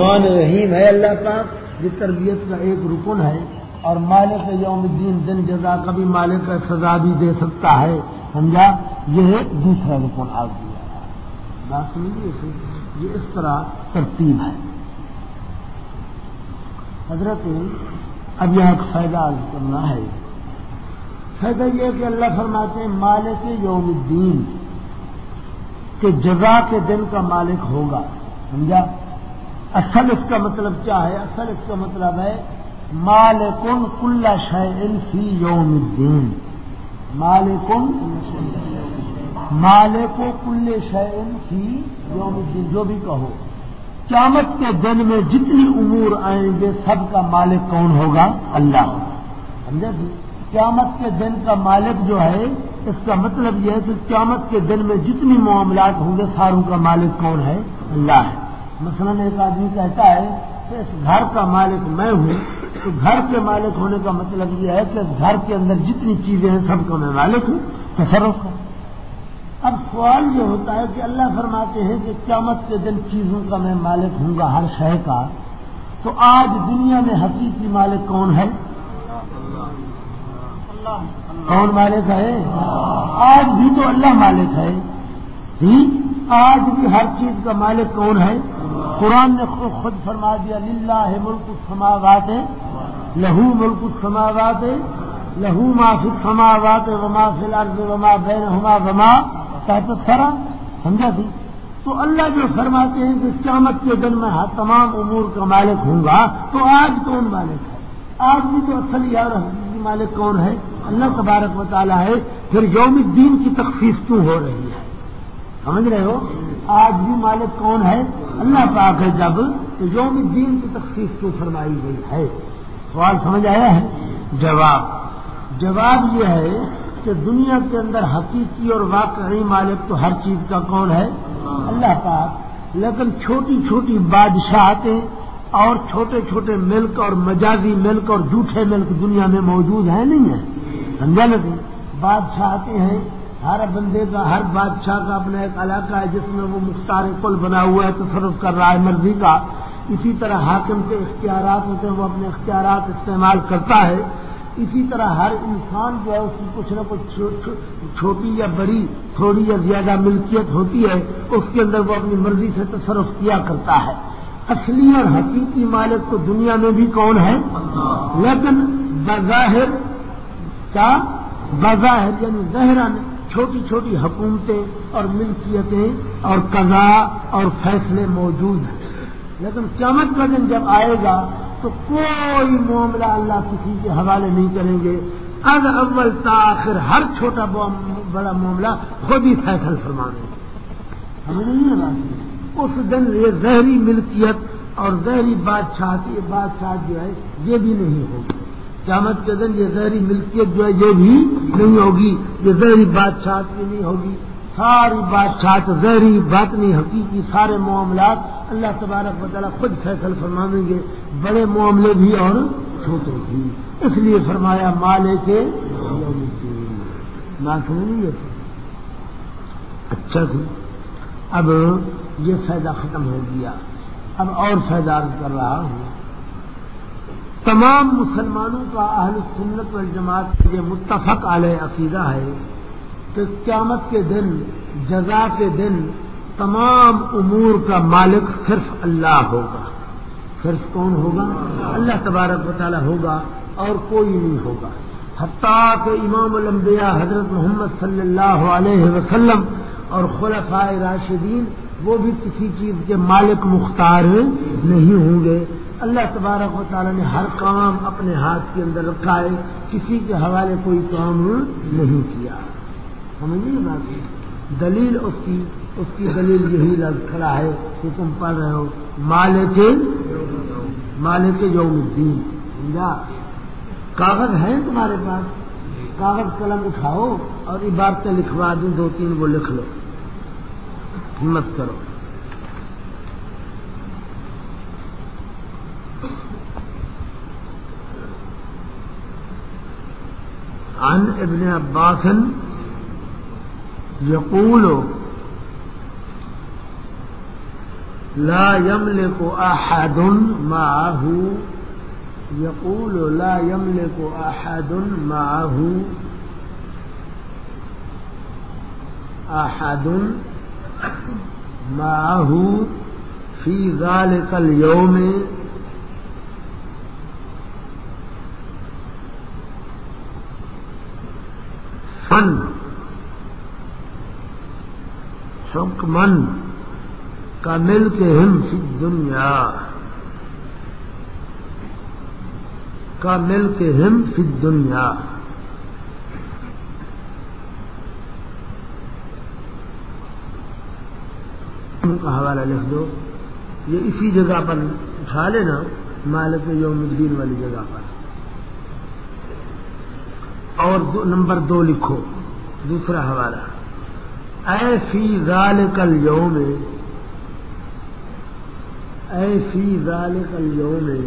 رحمان رحیم ہے اللہ پاک یہ تربیت کا ایک رکن ہے اور مالک یوم الدین دن جزا کا بھی مالک کا سزا بھی دے سکتا ہے۔ سمجھا؟ یہ دوسرا رکن آ دیا بات سمجھیے یہ اس طرح ترتیب ہے۔ حضرت، اب یہاں ایک فائدہ کرنا ہے۔ فائدہ یہ کہ اللہ فرماتے ہیں، مالک یوم الدین، کہ جزا کے دن کا مالک ہوگا۔ سمجھا؟ اصل اس کا مطلب کیا ہے؟ اصل اس کا مطلب ہے مالکن کل شعین فی یوم الدین۔ مالکن مالک و کل شعین فی یوم الدین، جو بھی کہو۔ قیامت کے دن میں جتنی امور آئیں گے، سب کا مالک کون ہوگا؟ اللہ۔ سمجھا جی قیامت کے دن کا مالک جو ہے، اس کا مطلب یہ ہے کہ قیامت کے دن میں جتنی معاملات ہوں گے، ساروں کا مالک کون ہے؟ اللہ۔ ہے مثلا ایک آدمی کہتا ہے کہ اس گھر کا مالک میں ہوں، تو گھر کے مالک ہونے کا مطلب یہ ہے کہ گھر کے اندر جتنی چیزیں ہیں سب کا میں مالک ہوں، تصرف کا اب سوال یہ ہوتا ہے کہ اللہ فرماتے ہیں کہ قیامت کے دن چیزوں کا میں مالک ہوں گا ہر شہ کا، تو آج دنیا میں حقیقی مالک کون ہے؟ کون مالک ہے؟ آج بھی تو اللہ مالک ہے۔ آج بھی ہر چیز کا مالک کون ہے؟ قرآن نے خود فرما دیا، للہ ملک السماوات، لہو ملک السماوات، لہو ما فی السماوات وما فی الارض وما بینہما وما تحت سرا سمجھا تھی تو اللہ جو فرماتے ہیں کہ قیامت کے دن میں تمام امور کا مالک ہوں گا، تو آج کون مالک ہے؟ آج بھی تو اصل یار مالک کون ہے؟ اللہ تبارک و تعالیٰ ہے۔ پھر یوم الدین کی تخفیف کیوں ہو رہی ہے؟ سمجھ رہے ہو؟ آج بھی مالک کون ہے؟ اللہ پاک ہے جب تو یوم الدین کی تخصیص کیوں فرمائی گئی ہے؟ سوال سمجھ آیا ہے؟ جواب۔ جواب یہ ہے کہ دنیا کے اندر حقیقی اور واقعی مالک تو ہر چیز کا کون ہے؟ اللہ پاک۔ لیکن چھوٹی چھوٹی بادشاہتیں اور چھوٹے چھوٹے ملک اور مجازی ملک اور جھوٹے ملک دنیا میں موجود ہیں نہیں ہے سمجھا نہیں بادشاہتیں ہیں۔ ہر بندے کا، ہر بادشاہ کا اپنا ایک علاقہ ہے، جس میں وہ مختار کل بنا ہوا ہے، تصرف کر رہا ہے مرضی کا۔ اسی طرح حاکم کے اختیارات ہوتے ہیں، وہ اپنے اختیارات استعمال کرتا ہے۔ اسی طرح ہر انسان جو ہے، اس کی کچھ نہ کچھ چھوٹی یا بڑی، تھوڑی یا زیادہ ملکیت ہوتی ہے، اس کے اندر وہ اپنی مرضی سے تصرف کیا کرتا ہے۔ اصلی اور حقیقی مالک تو دنیا میں بھی کون ہے؟ لیکن بظاہر کیا بظاہر یعنی ظاہرہ چھوٹی چھوٹی حکومتیں اور ملکیتیں اور قضا اور فیصلے موجود ہیں۔ لیکن قیامت کا دن جب آئے گا تو کوئی معاملہ اللہ کسی کے حوالے نہیں کریں گے۔ از اول تاخر ہر چھوٹا بڑا معاملہ خود ہی فیصل فرمانے ہمیں نہیں ہے؟ اس دن یہ زہری ملکیت اور زہری بادشاہ بادشاہ جو ہے، یہ بھی نہیں ہوگی۔ قیامت کے دن یہ زہری ملکیت جو ہے یہ بھی نہیں ہوگی، یہ زہری بادشاہ کی نہیں ہوگی۔ ساری بادشاہ زہری باطنی، حقیقی سارے معاملات اللہ تبارک و تعالیٰ خود فیصل فرمائیں گے۔ بڑے معاملے بھی اور چھوٹے بھی۔ اس لیے فرمایا مالے کے نہ اچھا جی۔ اب یہ فائدہ ختم ہو گیا۔ اب اور فائدہ کر رہا ہوں۔ تمام مسلمانوں کا اہل سنت والجماعت کے یہ متفق علیہ عقیدہ ہے کہ قیامت کے دن، جزا کے دن تمام امور کا مالک صرف اللہ ہوگا۔ صرف کون ہوگا؟ اللہ تبارک و تعالیٰ ہوگا اور کوئی نہیں ہوگا۔ حتیٰ کہ امام الانبیاء حضرت محمد صلی اللہ علیہ وسلم اور خلفائے راشدین وہ بھی کسی چیز کے مالک مختار نہیں ہوں گے۔ اللہ تبارک و تعالیٰ نے ہر کام اپنے ہاتھ کے اندر رکھا ہے کسی کے حوالے کوئی کام نہیں کیا۔ سمجھیے بات دلیل اس کی اس کی دلیل یہی لگ کھڑا ہے کہ تم پڑھ رہے ہو، مالک مالک یوم الدین، سمجھا؟ کاغذ ہیں تمہارے پاس؟ کاغذ قلم اٹھاؤ اور عبارتیں لکھوا دوں دو تین وہ لکھ لو۔ ہمت کرو۔ عن ابن عباس يقول، لا يملك أحد معه، يقول، لا يملك أحد معه أحد معه في ذلك اليوم فن۔ حکمن کا مل کے ہم فی دنیا۔ کا مل کے ہم فی دنیا۔ کا حوالہ لکھ دو۔ یہ اسی جگہ پر اٹھا لینا، مالک یوم الدین والی جگہ پر۔ اور دو نمبر دو لکھو، دوسرا حوالہ۔ اے فی کل یوم اے فی کل یوم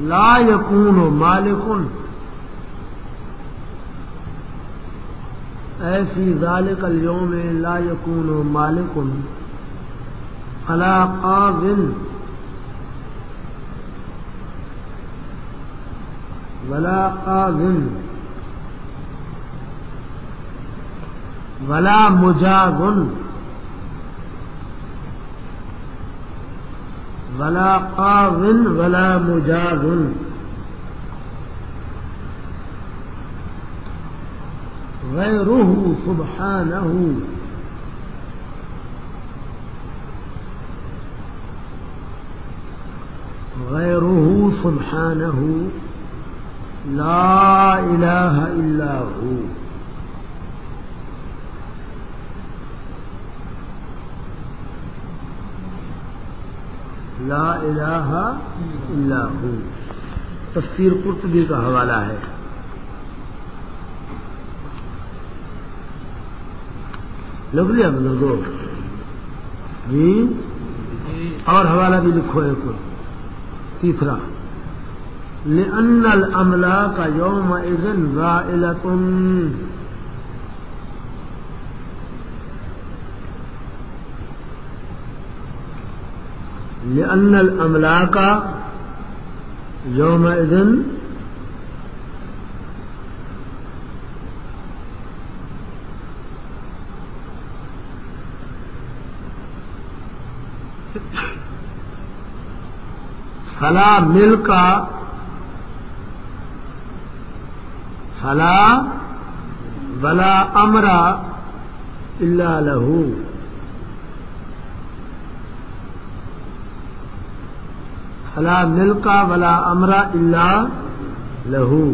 لا یقون مالکن۔ اے فی کل یوم لا یقون مالکن۔ فلا قاضن۔ ولا قاضن ولا مجاغن ولا قاضن ولا مجاغن غيره سبحانه. غيره سبحانه. لا إله إلا هو. لا الہ الا ہو تفسیر قرطبی کا حوالہ ہے. لگ لیا بزرگو جی؟ اور حوالہ بھی لکھو ہے کوئی تیسرا. لأن الأملاك يومئذ زائلة. لأن الأملاك يومئذ فلا ملک فلا بلا امرا اللہ لہو فلا ملکا ولا امرا اللہ لہو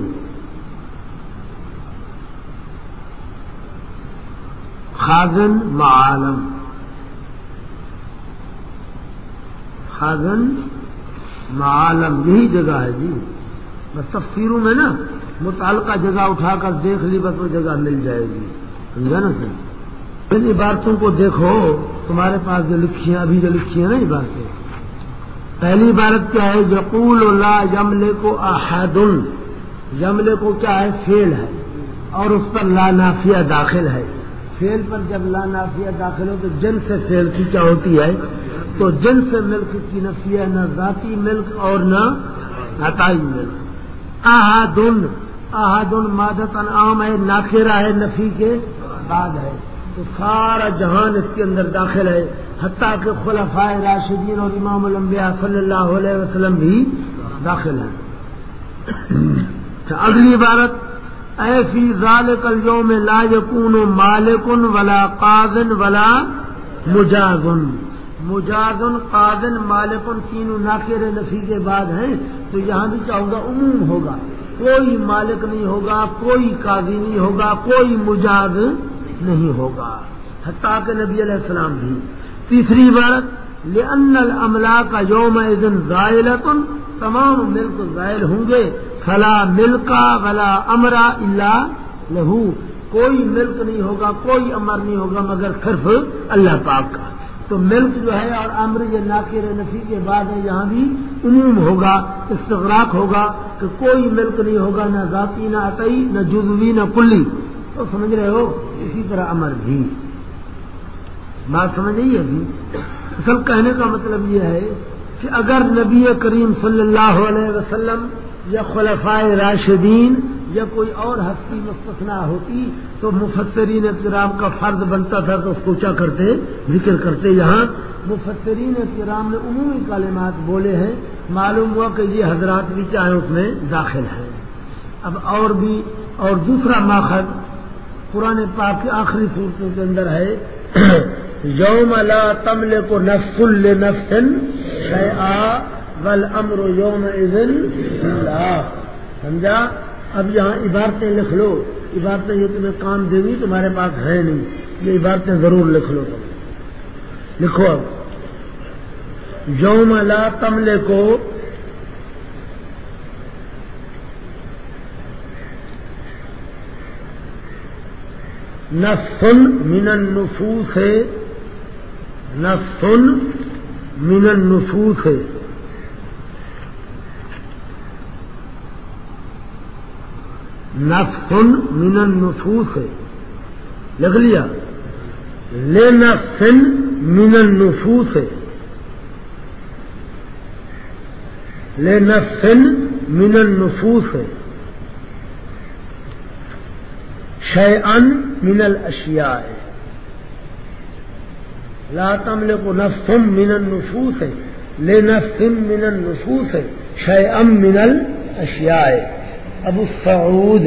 خازن معالم. خازن معالم یہی جگہ ہے جی. بس تفسیروں میں نا متعلقہ جگہ اٹھا کر دیکھ لی، بس وہ جگہ مل جائے گی۔ سمجھا نا سر؟ ان عبارتوں کو دیکھو، تمہارے پاس جو لکھی ہیں ابھی جو لکھی ہیں نا عبارتیں پہلی عبارت کیا ہے؟ یقول اللہ یملے کو احد۔ یملے کو کیا ہے؟ فیل ہے۔ اور اس پر لا نافیہ داخل ہے۔ فیل پر جب لا نافیہ داخل ہو تو جن سے فیل کی کیا ہوتی ہے؟ تو جن سے ملک کی نفی ہے نہ ذاتی ملک اور نہ عطائی ملک۔ احادن احادن مادت انعام ہے ناخیرہ ہے، نفی کے بعد ہے۔ تو سارا جہان اس کے اندر داخل ہے۔ حتیٰ کہ خلفائے راشدین اور امام الانبیاء صلی اللہ علیہ وسلم بھی داخل ہیں۔ اگلی عبارت ایسی ذال کلوں میں لا یقون مالکن ولا قاضن ولا مجازن۔ مجازن، قاضن، مالکن تینوں ناکر نفی کے بعد ہیں۔ تو یہاں بھی کیا ہوگا عموم ہوگا۔ کوئی مالک نہیں ہوگا، کوئی قاضی نہیں ہوگا، کوئی مجاز نہیں ہوگا۔ حتیٰ کہ نبی علیہ السلام بھی۔ تیسری عبارت، لأن الاملا کا یوم دن زائل تمام ملک زائل ہوں گے۔ فلا ملکا ولا امرا اللہ لہو کوئی ملک نہیں ہوگا، کوئی امر نہیں ہوگا، مگر صرف اللہ پاک کا۔ تو ملک جو ہے اور امر یہ ناقر نفی کے بعد ہے یہاں بھی عموم ہوگا، استغراق ہوگا کہ کوئی ملک نہیں ہوگا، نہ ذاتی، نہ عطئی نہ جزوی، نہ کلی۔ تو سمجھ رہے ہو؟ اسی طرح امر بھی۔ بات سمجھ نہیں ہے اصل کہنے کا مطلب یہ ہے کہ اگر نبی کریم صلی اللہ علیہ وسلم یا خلفائے راشدین یا کوئی اور ہستی مستثنا ہوتی تو مفسرین کرام کا فرض بنتا تھا تو اس کو کیا کرتے، ذکر کرتے۔ یہاں مفسرین کرام نے عمومی کالمات بولے ہیں۔ معلوم ہوا کہ یہ حضرات بھی چاہے اس میں داخل ہیں۔ اب اور بھی اور دوسرا ماخذ پرانے پاک کی آخری صورتوں کے اندر ہے۔ یوم لا تمل کو نفل نفسن ول امر یوم سمجھا؟ اب یہاں عبارتیں لکھ لو۔ عبارتیں یہ تمہیں کام دیں گی، تمہارے پاس ہے نہیں۔ یہ عبارتیں ضرور لکھ لو۔ تم لکھو اب۔ یوم لا تملے کو نفن من النفوس۔ ہے نفن من النفوس۔ ہے نفن من النفوس. ہے لکھ لیا. لے نفن من النفوس. ہے لے نفن من النفوس. ہے شے ان من الاشیاء. لا تملک نفس من النفوس. ہے لے نفس من النفوس. ہے شے ام من الاشیاء. ابو سعود.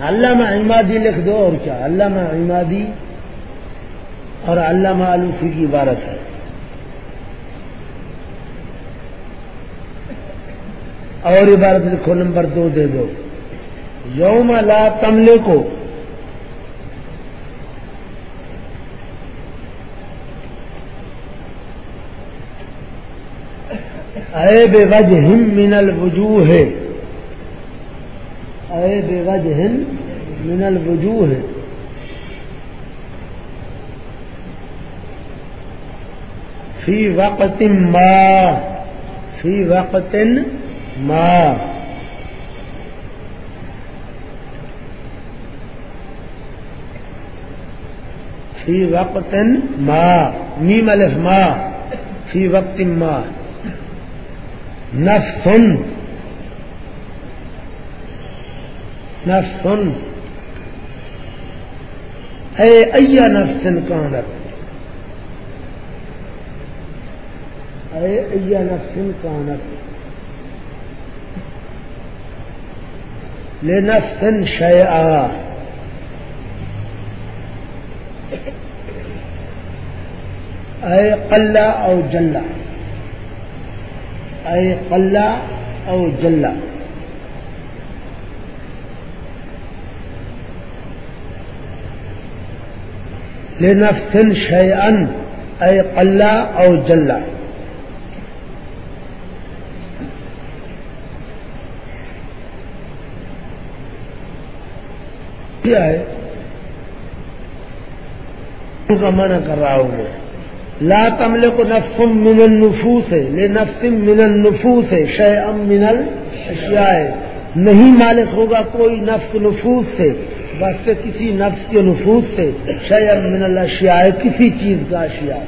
علامہ عمادی لکھ دو اور کیا؟ علامہ عمادی اور علامہ آلوسی کی عبارت ہے. اور عبارت لکھو نمبر دو دے دو. یوم لا تملے کو اے بے وجہ من الوجوہ۔ ہے اے بے وجہ من الوجوہ۔ فی وقت ما۔ فی وقت ما۔ فی وقت ما۔ میم الف ما۔ فی وقت ما۔ نفسن نفسن اے ایا نفسن کانت اے ایا نفسن کانت لے نفسن شیعہ اے قلہ او جلا اے قلہ او جلا لنفسن شیئن اے قلہ او جلا کیا ہے۔ کا منع کر رہا ہوں میں۔ لا تملے کو نفسم من النفوس ہے لے من النفوس ہے شے ام من الشیا نہیں مالک ہوگا کوئی نفس نفوس سے، بس سے کسی نفس کے نفوس سے شے ام من الشیا کسی چیز کا اشیاء.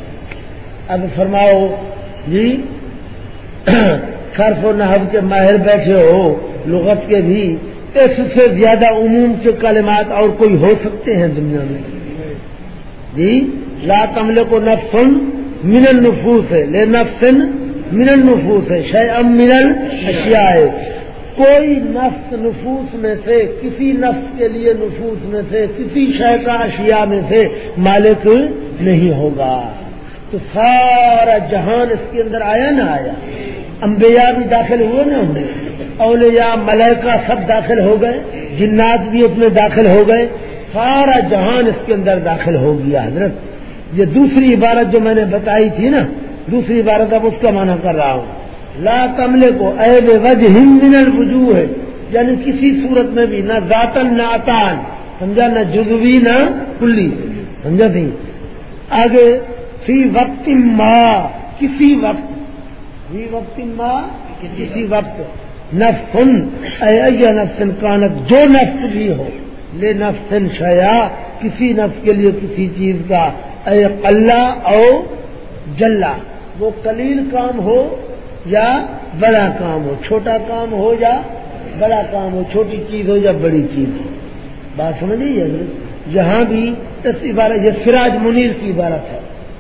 اب فرماؤ جی صرف و نحب کے ماہر بیٹھے ہو، لغت کے بھی، اس سے زیادہ عموم کے کلمات اور کوئی ہو سکتے ہیں دنیا میں؟ جی؟ لا تملے کو نفسن من النفوس ہے لے نفسن من النفوس ہے شے ام من اشیا ہے کوئی نفس نفوس میں سے، کسی نفس کے لیے نفوس میں سے، کسی شے کا اشیاء میں سے مالک نہیں ہوگا۔ تو سارا جہان اس کے اندر آیا نہ آیا؟ انبیاء بھی داخل ہوئے نہ ہوں اولیاء، ملائکہ سب داخل ہو گئے؟ جنات بھی اس میں داخل ہو گئے؟ سارا جہان اس کے اندر داخل ہو گیا، حضرت۔ یہ دوسری عبارت جو میں نے بتائی تھی نا، دوسری عبارت اب اس کا معنی کر رہا ہوں۔ لا کملے کو اے بے وجہ من ہے یعنی کسی صورت میں بھی، نہ ذاتن نہ اطان سمجھا؟ نہ جزوی، نہ کلی۔ سمجھا تھی؟ آگے، فی وقت ما، کسی وقت۔ فی وقت ما، کسی وقت۔ نفسن، اے نفسن، کانت، جو نفس بھی ہو۔ لے نفسن شیا کسی نفس کے لیے کسی چیز کا۔ اے اللہ او جلا وہ کلیل کام ہو یا بڑا کام ہو؟ چھوٹا کام ہو یا بڑا کام ہو؟ چھوٹی چیز ہو یا بڑی چیز ہو؟ بات سمجھیے جہاں بھی اس عبارت، یہ سراج منیر کی عبارت ہے۔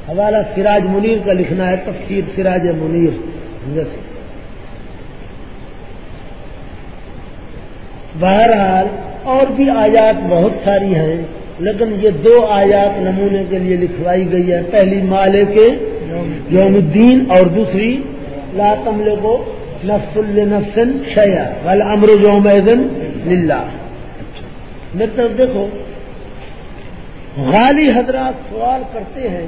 حوالہ سراج منیر کا لکھنا ہے، تفسیر سراج منیر۔ بہرحال اور بھی آیات بہت ساری ہیں۔ لیکن یہ دو آیات نمونے کے لیے لکھوائی گئی ہے پہلی مالے کے یوم الدین اور دوسری، لا تملے کو نفس النفسن شیا وال امر یوم للہ۔ میرے طرف دیکھو، غالی حضرات سوال کرتے ہیں،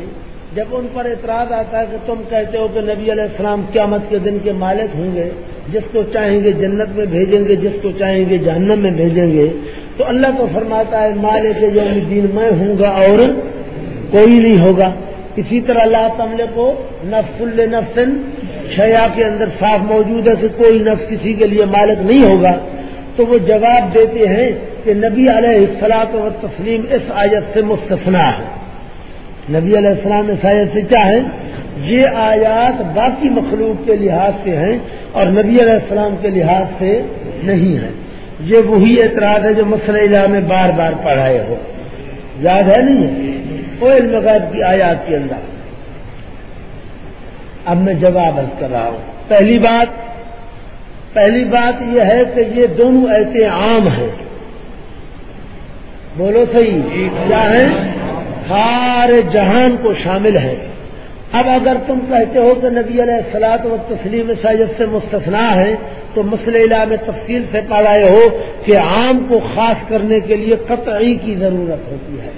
جب ان پر اعتراض آتا ہے کہ تم کہتے ہو کہ نبی علیہ السلام قیامت کے دن کے مالک ہوں گے، جس کو چاہیں گے جنت میں بھیجیں گے، جس کو چاہیں گے جہنم میں بھیجیں گے تو اللہ کو فرماتا ہے، مالک یوم دین میں ہوں گا اور کوئی نہیں ہوگا۔ اسی طرح اللہ تملے کو نفس النفسن شیا کے اندر صاف موجود ہے کہ کوئی نفس کسی کے لیے مالک نہیں ہوگا۔ تو وہ جواب دیتے ہیں کہ نبی علیہ السلاط و تسلیم اس آیت سے مستفنا ہے۔ نبی علیہ السلام اس آیت سے چاہے یہ آیات باقی مخلوق کے لحاظ سے ہیں اور نبی علیہ السلام کے لحاظ سے نہیں ہیں۔ یہ وہی اعتراض ہے جو مسئلہ میں بار بار پڑھائے ہو۔ یاد ہے نہیں؟ وہ علم غیب کی آیات کے اندر۔ اب میں جواب عرض کر رہا ہوں۔ پہلی بات پہلی بات یہ ہے کہ یہ دونوں ایسے عام ہیں۔ بولو صحیح، کیا ہے سارے جہان کو شامل ہے اب اگر تم کہتے ہو کہ نبی علیہ السلاط و تسلیم ساجد سے مستثنا ہے تو مسئلہ میں تفصیل سے پڑھائے ہو کہ عام کو خاص کرنے کے لیے قطعی کی ضرورت ہوتی ہے۔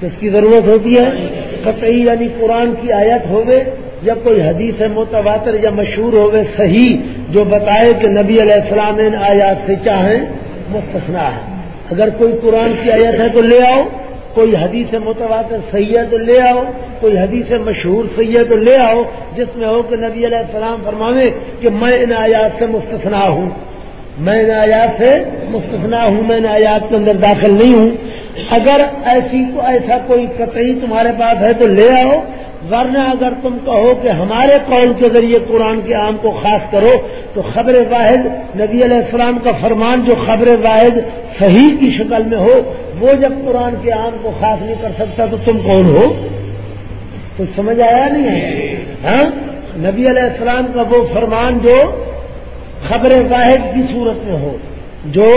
کس کی ضرورت ہوتی ہے؟ قطعی یعنی قرآن کی آیت ہوگے یا کوئی حدیث متواتر یا مشہور ہوگے صحیح جو بتائے کہ نبی علیہ السلام ان آیات سے چاہیں مستثنا ہے اگر کوئی قرآن کی آیت ہے تو لے آؤ۔ کوئی حدیث متواتر صحیح ہے تو لے آؤ، کوئی حدیث مشہور صحیح ہے تو لے آؤ، جس میں ہو کہ نبی علیہ السلام فرماوے کہ میں ان آیات سے مستثنا ہوں۔ میں ان آیات سے مستثنا ہوں، میں ان آیات کے اندر داخل نہیں ہوں۔ اگر ایسی کو ایسا کوئی قطعی تمہارے پاس ہے تو لے آؤ، ورنہ اگر تم کہو کہ ہمارے قول کے ذریعے قرآن کے عام کو خاص کرو تو خبر واحد نبی علیہ السلام کا فرمان جو خبر واحد صحیح کی شکل میں ہو، وہ جب قرآن کے عام کو خاص نہیں کر سکتا تو تم کون ہو؟ کچھ سمجھ آیا نہیں ہے؟ ہاں؟ نبی علیہ السلام کا وہ فرمان جو خبر واحد کی صورت میں ہو، جو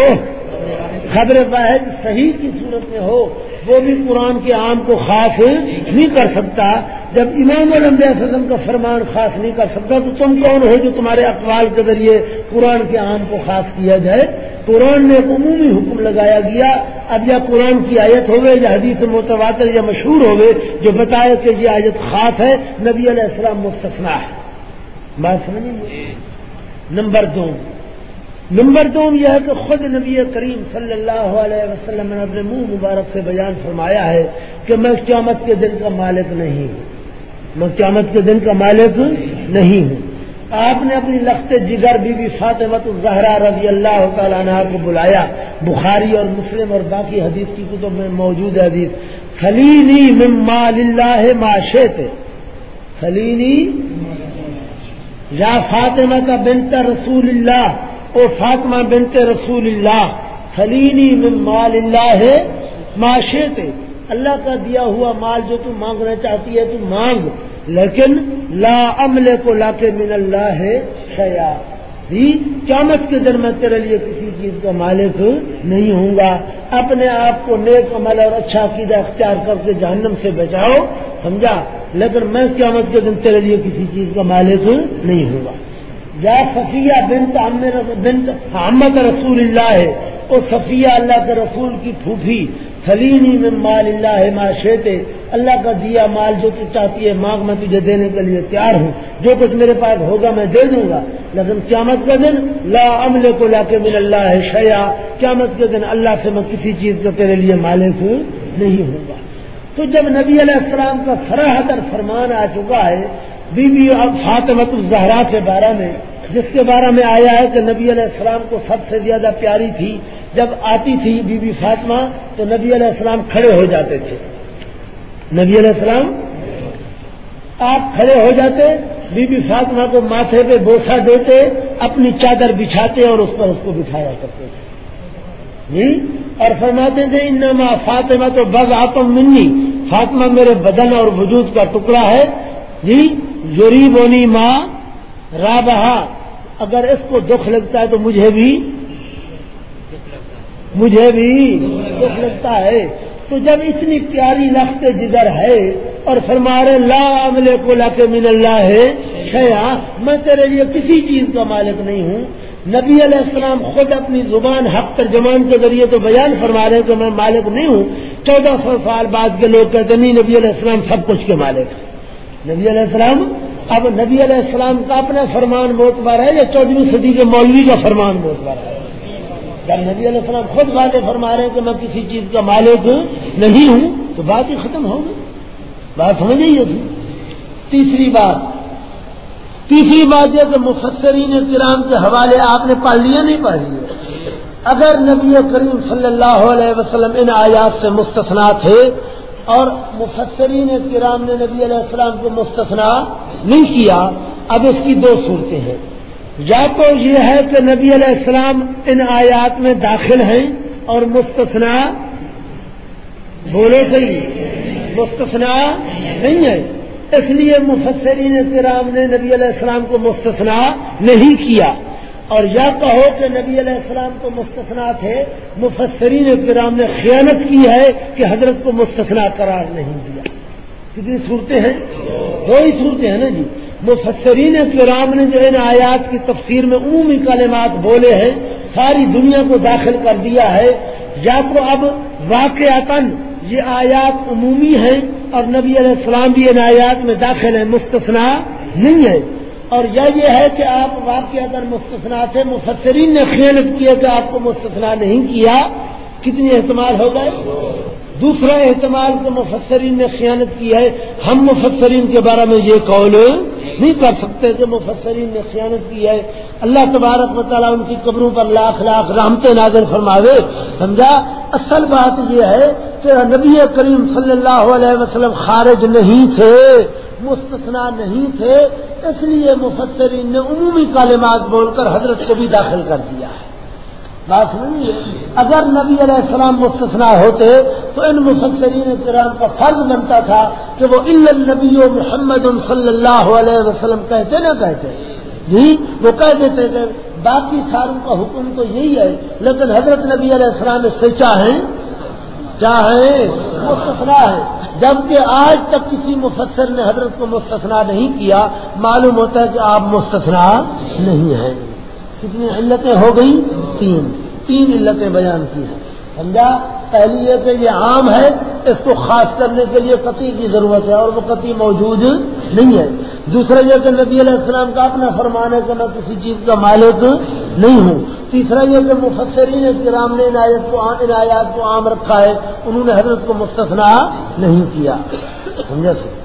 خبر واحد صحیح کی صورت میں ہو وہ بھی قرآن کے عام کو خاص نہیں کر سکتا۔ جب امام الانبیاء وسلم کا فرمان خاص نہیں کر سکتا تو تم کون ہو جو تمہارے اقوال کے ذریعے قرآن کے عام کو خاص کیا جائے؟ قرآن نے ایک عمومی حکم لگایا گیا۔ اب یا قرآن کی آیت ہوگی یا حدیث متواتر یا مشہور ہوگی جو بتائے کہ یہ آیت خاص ہے نبی علیہ السلام مستثنا ہے۔ بات سمجھیں نمبر دو۔ نمبر دو یہ ہے کہ خود نبی کریم صلی اللہ علیہ وسلم نے اپنے منہ مبارک سے بیان فرمایا ہے کہ میں قیامت کے دن کا مالک نہیں ہوں۔ میں قیامت کے دن کا مالک نہیں ہوں۔ آپ نے اپنی لخت جگر بی بی فاطمت الزہرا رضی اللہ تعالیٰ عنہ کو بلایا۔ بخاری اور مسلم اور باقی حدیث کی کتب میں موجود ہے حدیث۔ خلینی مما اللہ معاشیت خلینی یا فاطمہ کا بنتا رسول اللہ۔ او فاطمہ بنت رسول اللہ خلینی من مال اللہ ہے معاشیت اللہ کا دیا ہوا مال جو تم مانگنا چاہتی ہے تم مانگ، لیکن لا عمل کو لا کے من اللہ ہے شیا قیامت کے دن میں تیرے لیے کسی چیز کا مالک نہیں ہوں گا۔ اپنے آپ کو نیک عمل اور اچھا عقیدہ اختیار کر کے جہنم سے بچاؤ، سمجھا؟ لیکن میں قیامت کے دن تیرے لیے کسی چیز کا مالک نہیں ہوں گا۔ یا صفیہ بنت بنت احمد رسول اللہ ہے وہ صفیہ اللہ کے رسول کی پھوپھی سلینی میں مال اللہ ہے شیتے اللہ کا دیا مال جو تو چاہتی ہے، مانگ میں تجھے دینے کے لیے تیار ہوں۔ جو کچھ میرے پاس ہوگا میں دے دوں گا۔ لیکن قیامت کا دن لا عمل کو لا کے مل اللہ ہے شیا قیامت کے دن اللہ سے میں کسی چیز کا تیرے لیے مالک نہیں ہوں گا تو جب نبی علیہ السلام کا سراہدر فرمان آ چکا ہے، بی بی اب فاطمت الزہرا کے بارے میں جس کے بارے میں آیا ہے کہ نبی علیہ السلام کو سب سے زیادہ پیاری تھی، جب آتی تھی بی بی فاطمہ تو نبی علیہ السلام کھڑے ہو جاتے تھے۔ نبی علیہ السلام، آپ کھڑے ہو جاتے، بی بی فاطمہ کو ماتھے پہ بوسا دیتے، اپنی چادر بچھاتے اور اس پر اس کو بٹھایا کرتے تھے۔ جی؟ اور فرماتے تھے، انما فاطمہ تو بگ آتم منی، فاطمہ میرے بدن اور وجود کا ٹکڑا ہے۔ جی؟ یوری بونی ماں رابہ اگر اس کو دکھ لگتا ہے تو مجھے بھی مجھے بھی دکھ لگتا ہے۔ تو جب اتنی پیاری لخت جدر ہے اور فرمارے لا عملے کو لا کے من اللہ ہے میں تیرے لیے کسی چیز کا مالک نہیں ہوں۔ نبی علیہ السلام خود اپنی زبان حق ترجمان کے ذریعے تو بیان فرما رہے کہ میں مالک نہیں ہوں۔ چودہ سو سال بعد کے لوگ کہتے نہیں، نبی علیہ السلام سب کچھ کے مالک نبی علیہ السلام اب نبی علیہ السلام کا اپنا فرمان بہت ہے یا چودہویں صدی کے مولوی کا فرمان بہت ہے جب نبی علیہ السلام خود باتیں فرما رہے ہیں کہ میں کسی چیز کا مالک نہیں ہوں، تو بات ہی ختم ہوگی بات سمجھ تھی تیسری بات۔ تیسری بات یہ کہ مفسرین کرام کے حوالے آپ نے پڑھ لیا نہیں پڑھ لیا اگر نبی کریم صلی اللہ علیہ وسلم ان آیات سے مستثنا تھے اور مفسرین کرام نے نبی علیہ السلام کو مستثنا نہیں کیا، اب اس کی دو صورتیں ہیں۔ یا تو یہ ہے کہ نبی علیہ السلام ان آیات میں داخل ہیں اور مستثنا بولے صحیح مستثنا نہیں ہے۔ اس لیے مفسرین کرام نے نبی علیہ السلام کو مستثنا نہیں کیا۔ اور یا کہو کہ نبی علیہ السلام کو مستثنا تھے، مفسرین کرام نے خیانت کی ہے کہ حضرت کو مستثنا قرار نہیں دیا۔ کتنی صورتیں ہیں؟ دو ہی صورتیں ہیں نا جی۔ مفسرین کرام نے جو ان آیات کی تفسیر میں عمومی کلمات بولے ہیں، ساری دنیا کو داخل کر دیا ہے۔ یا تو اب واقع یہ آیات عمومی ہیں اور نبی علیہ السلام بھی ان آیات میں داخل ہیں مستثنا نہیں ہے اور یا یہ ہے کہ آپ واقع مستثنا تھے مفسرین نے خیانت کیا کہ آپ کو مستثنا نہیں کیا، کتنی احتمال ہو گئے دوسرا احتمال کہ مفسرین نے خیانت کی ہے، ہم مفسرین کے بارے میں یہ قول نہیں کر سکتے کہ مفسرین نے خیانت کی ہے۔ اللہ تبارک و تعالیٰ ان کی قبروں پر لاکھ لاکھ رحمت نازر فرماوے۔ سمجھا؟ اصل بات یہ ہے کہ نبی کریم صلی اللہ علیہ وسلم خارج نہیں تھے مستثنا نہیں تھے، اس لیے مفسرین نے عمومی کالمات بول کر حضرت کو بھی داخل کر دیا ہے۔ بات نہیں اگر نبی علیہ السلام مستثنا ہوتے تو ان مفسرین کرام کا فرض بنتا تھا کہ وہ نبی و محمد صلی اللہ علیہ وسلم کہتے نہ کہتے۔ جی وہ کہہ دیتے کہ باقی ساروں کا حکم تو یہی ہے، لیکن حضرت نبی علیہ السلام اس سے چاہیں چاہیں مستثنا ہے۔ جبکہ آج تک کسی مفسر نے حضرت کو مستثنا نہیں کیا، معلوم ہوتا ہے کہ آپ مستثنا نہیں ہیں۔ کتنی علتیں ہو گئی تین۔ تین علتیں بیان کی ہیں۔ سمجھا؟ پہلی یہ کہ یہ عام ہے، اس کو خاص کرنے کے لیے قطعی کی ضرورت ہے اور وہ قطعی موجود نہیں ہے۔ دوسرا یہ کہ نبی علیہ السلام کا اپنا فرمان ہے کہ میں کسی چیز کا مالک نہیں ہوں۔ تیسرا یہ کہ مفسرین کرام نے عنایت کو ان آیات کو عام رکھا ہے، انہوں نے حضرت کو مستثنا نہیں کیا۔ سمجھا سر؟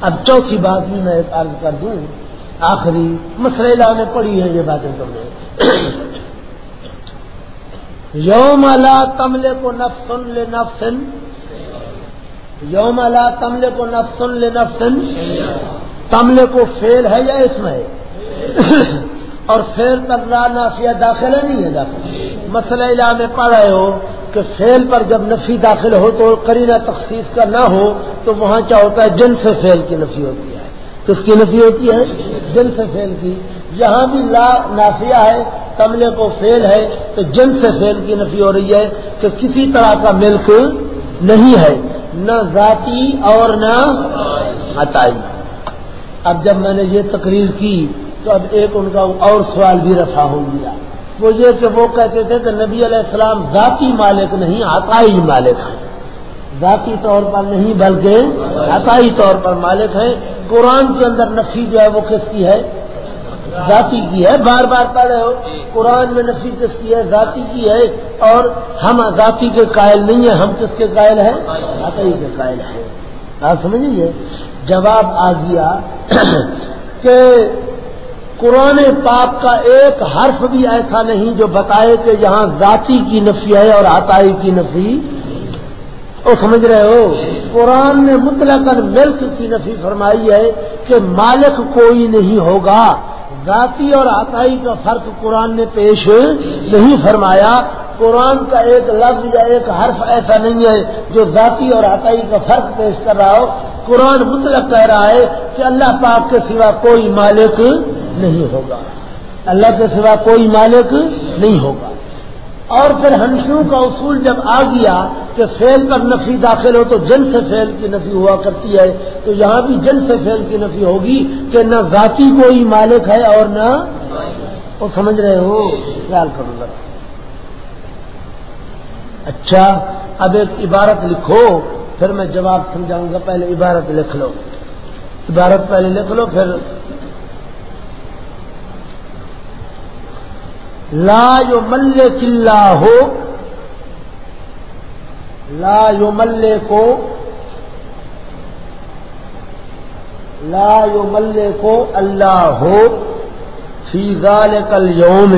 اب چوتھی بات بھی میں عرض کر دوں، آخری مسئلہ نے پڑھی ہے یہ باتیں تم نے۔ یوم لا تملے کو نفسن لے نفسن یوم لا تملے کو نفسن لے نفسن تملے کو فیل ہے یا اس میں؟ اور فیل پر لا نافیہ داخل ہے نہیں ہے داخل مسئلہ علا میں پڑھ رہے ہو کہ فیل پر جب نفی داخل ہو تو کرینہ تخصیص کا نہ ہو تو وہاں کیا ہوتا ہے؟ جن سے فیل کی نفی ہوتی ہے۔ کس کی نفی ہوتی ہے؟ جن سے فیل کی۔ یہاں بھی لا نافیہ ہے، تملے کو فیل ہے، تو جن سے فیل کی نفی ہو رہی ہے کہ کسی طرح کا ملک نہیں ہے، نہ ذاتی اور نہ عطائی۔ اب جب میں نے یہ تقریر کی، تو اب ایک ان کا اور سوال بھی رفا ہو گیا۔ وہ یہ کہ وہ کہتے تھے کہ نبی علیہ السلام ذاتی مالک نہیں، عطائی مالک ہیں۔ ذاتی طور پر نہیں، بلکہ عطائی طور پر مالک ہیں قرآن کے اندر نفی جو ہے وہ کس کی ہے؟ ذاتی کی ہے۔ بار بار پڑھ رہے ہو، قرآن میں نفی کس کی ہے؟ ذاتی کی ہے۔ اور ہم ذاتی کے قائل نہیں ہیں، ہم کس کے قائل ہیں؟ عطائی کے قائل ہیں۔ آپ سمجھیے؟ جواب آ گیا کہ قرآن پاک کا ایک حرف بھی ایسا نہیں جو بتائے کہ یہاں ذاتی کی نفی ہے اور عطائی کی نفی وہ سمجھ رہے ہو؟ قرآن نے مطلق ملک کی نفی فرمائی ہے کہ مالک کوئی نہیں ہوگا۔ ذاتی اور عطائی کا فرق قرآن نے پیش نہیں فرمایا۔ قرآن کا ایک لفظ یا ایک حرف ایسا نہیں ہے جو ذاتی اور عطائی کا فرق پیش کر رہا ہو۔ قرآن مطلب کہہ رہا ہے کہ اللہ پاک کے سوا کوئی مالک نہیں ہوگا۔ اللہ کے سوا کوئی مالک نہیں ہوگا۔ اور پھر ہنسیوں کا اصول جب آ گیا کہ فیل پر نفی داخل ہو تو جن سے فیل کی نفی ہوا کرتی ہے، تو یہاں بھی جن سے فیل کی نفی ہوگی کہ نہ ذاتی کوئی مالک ہے اور نہ وہ سمجھ رہے ہو؟ خیال کروں گا اچھا اب ایک عبارت لکھو، پھر میں جواب سمجھاؤں گا، پہلے عبارت لکھ لو۔ عبارت پہلے لکھ لو، پھر لا یو ملے کلّا ہو لا یو ملے کو لا یو ملے کو اللہ ہو فی ذال کل یوم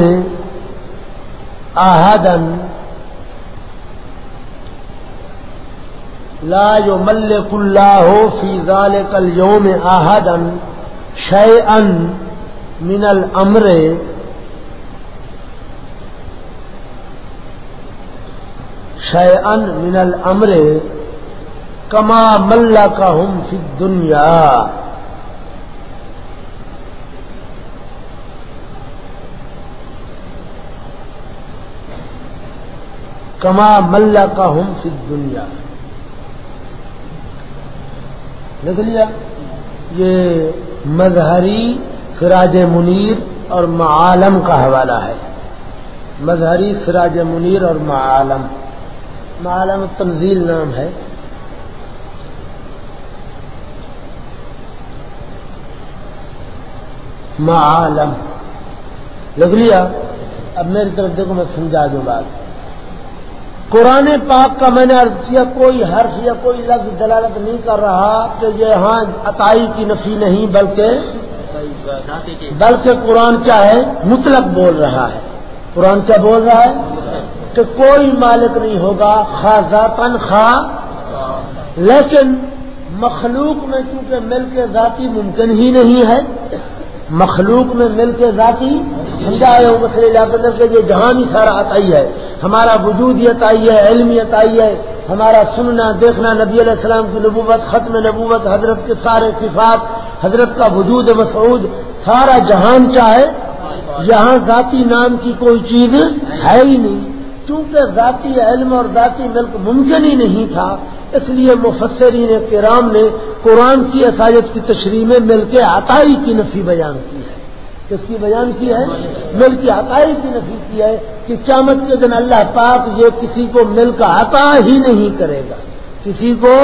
آہدن لا جو ملک اللہ ہو فی ذال کل یوم آہدن شے ان من الامر شے ان من الامر کما ملا کا ہم فی دنیا کما ملا کا ہم فی دنیا لکھ لیا، یہ مظہری سراج منیر اور معالم کا حوالہ ہے۔ مظہری سراج منیر اور معالم۔ معالم تنزیل نام ہے۔ معالم لکھ لیا؟ اب میری طرف دیکھو میں سمجھا دوں بات۔ قرآن پاک کا میں نے عرض کیا، کوئی حرف یا کوئی لفظ دلالت نہیں کر رہا کہ یہ ہاں عطائی کی نفی نہیں، بلکہ بلکہ قرآن کیا ہے؟ مطلب بول رہا ہے۔ قرآن کیا بول رہا ہے؟ کہ کوئی مالک نہیں ہوگا خا ذاتن خا لیکن مخلوق میں چونکہ مل کے ذاتی ممکن ہی نہیں ہے، مخلوق میں مل کے ذاتی سمجھائے مسئلے لا کے یہ جہاں ہی سارا عطائی ہے، ہمارا وجود یہ عطائی ہے علمی عطائی ہے، ہمارا سننا، دیکھنا، نبی علیہ السلام کی نبوت، ختم نبوت، حضرت کے سارے صفات، حضرت کا وجود مسعود سارا جہان چاہے، یہاں ذاتی نام کی کوئی چیز ہے ہی نہیں۔ کیونکہ ذاتی علم اور ذاتی ملک ممکن ہی نہیں تھا، اس لیے مفسرین کرام نے قرآن کی عصایت کی تشریح میں مل کے عطائی کی نفی بیان کی ہے۔ کس کی بیان کی ہے؟ مل کی عطائی کی نفی کی ہے کہ قیامت کے دن اللہ پاک یہ کسی کو مل کا عطا ہی نہیں کرے گا۔ کسی کو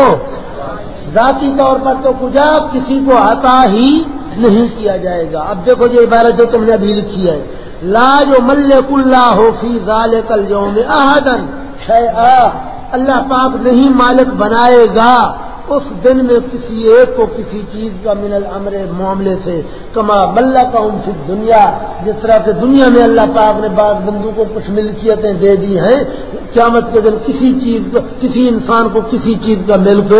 ذاتی طور پر تو کجا کسی کو عطا ہی نہیں کیا جائے گا۔ اب دیکھو یہ عبارت جو تم نے ابھی لکھی ہے۔ لا جو ملک اللہ ہو فی ذال کل یوم احدن شے اللہ پاک نہیں مالک بنائے گا۔ اس دن میں کسی ایک کو کسی چیز کا من الامر معاملے سے کما ملا کا ان دنیا جس طرح کہ دنیا میں اللہ پاک نے بعض بندوں کو کچھ ملکیتیں دے دی ہیں، قیامت کے دن کسی چیز کو، کسی انسان کو کسی چیز کا ملک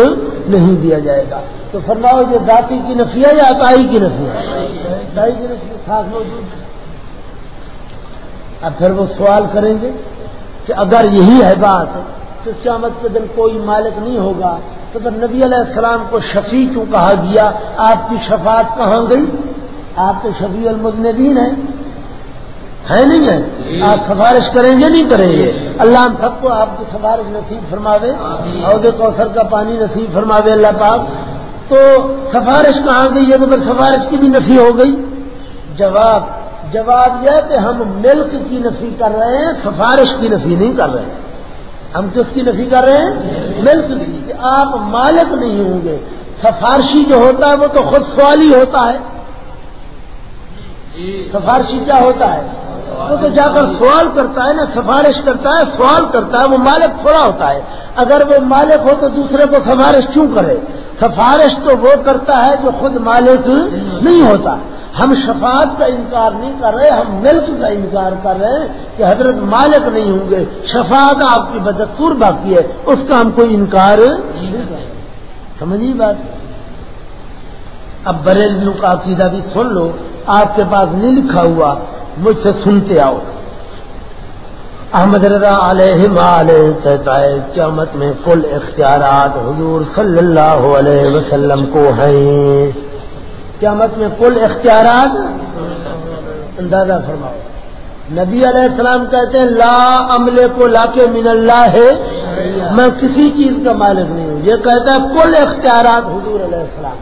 نہیں دیا جائے گا۔ تو فرماؤ یہ ذاتی کی نفی ہے یا عطائی کی نفی ہے کی نفی خاص موجود۔ اب پھر وہ سوال کریں گے کہ اگر یہی ہے بات کہ قیامت کے دن کوئی مالک نہیں ہوگا تو پھر نبی علیہ السلام کو شفیع کیوں کہا گیا؟ آپ کی شفاعت کہاں گئی؟ آپ تو شفیع المدنبین ہیں۔ ہے نہیں ہے؟ آپ سفارش کریں گے نہیں کریں گے؟ اللہ ہم سب کو آپ کی سفارش نصیب فرماوے۔ عہدے کوثر کا پانی نصیب فرماوے اللہ پاک۔ تو سفارش کہاں گئی؟ ہے تو پھر سفارش کی بھی نفی ہو گئی۔ جواب جواب یہ کہ ہم ملک کی نفی کر رہے ہیں سفارش کی نفی نہیں کر رہے ہیں۔ ہم کس کی نفی کر رہے ہیں؟ ملک کی۔ کہ آپ مالک نہیں ہوں گے۔ سفارشی جو ہوتا ہے وہ تو خود سوالی ہوتا ہے۔ سفارشی کیا ہوتا ہے؟ وہ تو جا کر سوال کرتا ہے نا سفارش کرتا ہے سوال کرتا ہے وہ مالک تھوڑا ہوتا ہے۔ اگر وہ مالک ہو تو دوسرے کو سفارش کیوں کرے؟ سفارش تو وہ کرتا ہے جو خود مالک نہیں ہوتا۔ ہم شفاعت کا انکار نہیں کر رہے، ہم ملک کا انکار کر رہے ہیں کہ حضرت مالک نہیں ہوں گے، شفاعت آپ کی بدستور باقی ہے، اس کا ہم کوئی انکار نہیں کر سمجھی بات؟ اب بریلویوں کا عقیدہ بھی سن لو، آپ کے پاس نہیں لکھا ہوا، مجھ سے سنتے آؤ۔ احمد رضا علیہ علیہ کہتا ہے، قیامت میں کل اختیارات حضور صلی اللہ علیہ وسلم کو ہیں۔ قیامت میں کل اختیارات؟ اندازہ فرماؤ۔ نبی علیہ السلام کہتے ہیں، لا عملے کو لا کے من اللہ ہے میں کسی چیز کا مالک نہیں ہوں۔ یہ کہتا ہے، کل اختیارات حضور علیہ السلام۔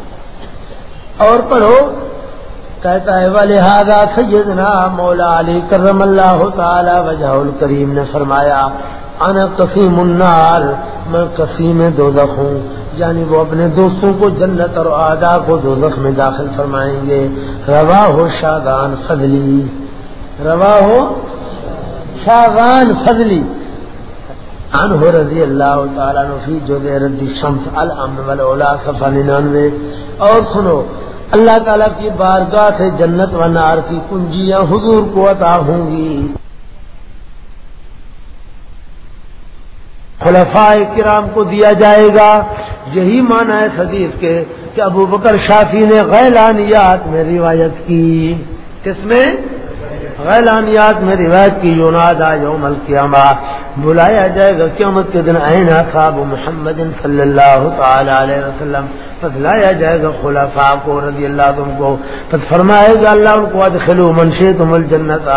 اور پڑھو، کہتا ہے لہٰذا سیدنا مولا علی کرم اللہ تعالی وجہ الکریم نے فرمایا انا قسیم النار، میں قسیم دو ہوں۔ یعنی وہ اپنے دوستوں کو جنت اور آدا کو دو میں داخل فرمائیں گے۔ روا ہو شاہان فضلی۔ روا ہو شاہان فضلی۔ ان ہو رضی اللہ تعالیٰ نفی جو دے ردی شمس الامن صفا ننانوے۔ اور سنو، اللہ تعالیٰ کی بارگاہ سے جنت و نار کی کنجیاں حضور کو عطا ہوں گی۔ خلفاء کرام کو دیا جائے گا۔ یہی مانا ہے حدیث کے کہ ابو بکر شافی نے غیلانیات میں روایت کی۔ کس میں؟ غیلانیات میں روایت کی۔ یوناد یوم القیامہ۔ بلایا جائے گا، قیامت کے دن آئینہ صاحب محمد صلی اللہ تعالی علیہ وسلم، پس لایا جائے گا خلافا کو رضی اللہ تم کو، پس فرمائے گا اللہ ان کو ادخلو منشے تم الجنت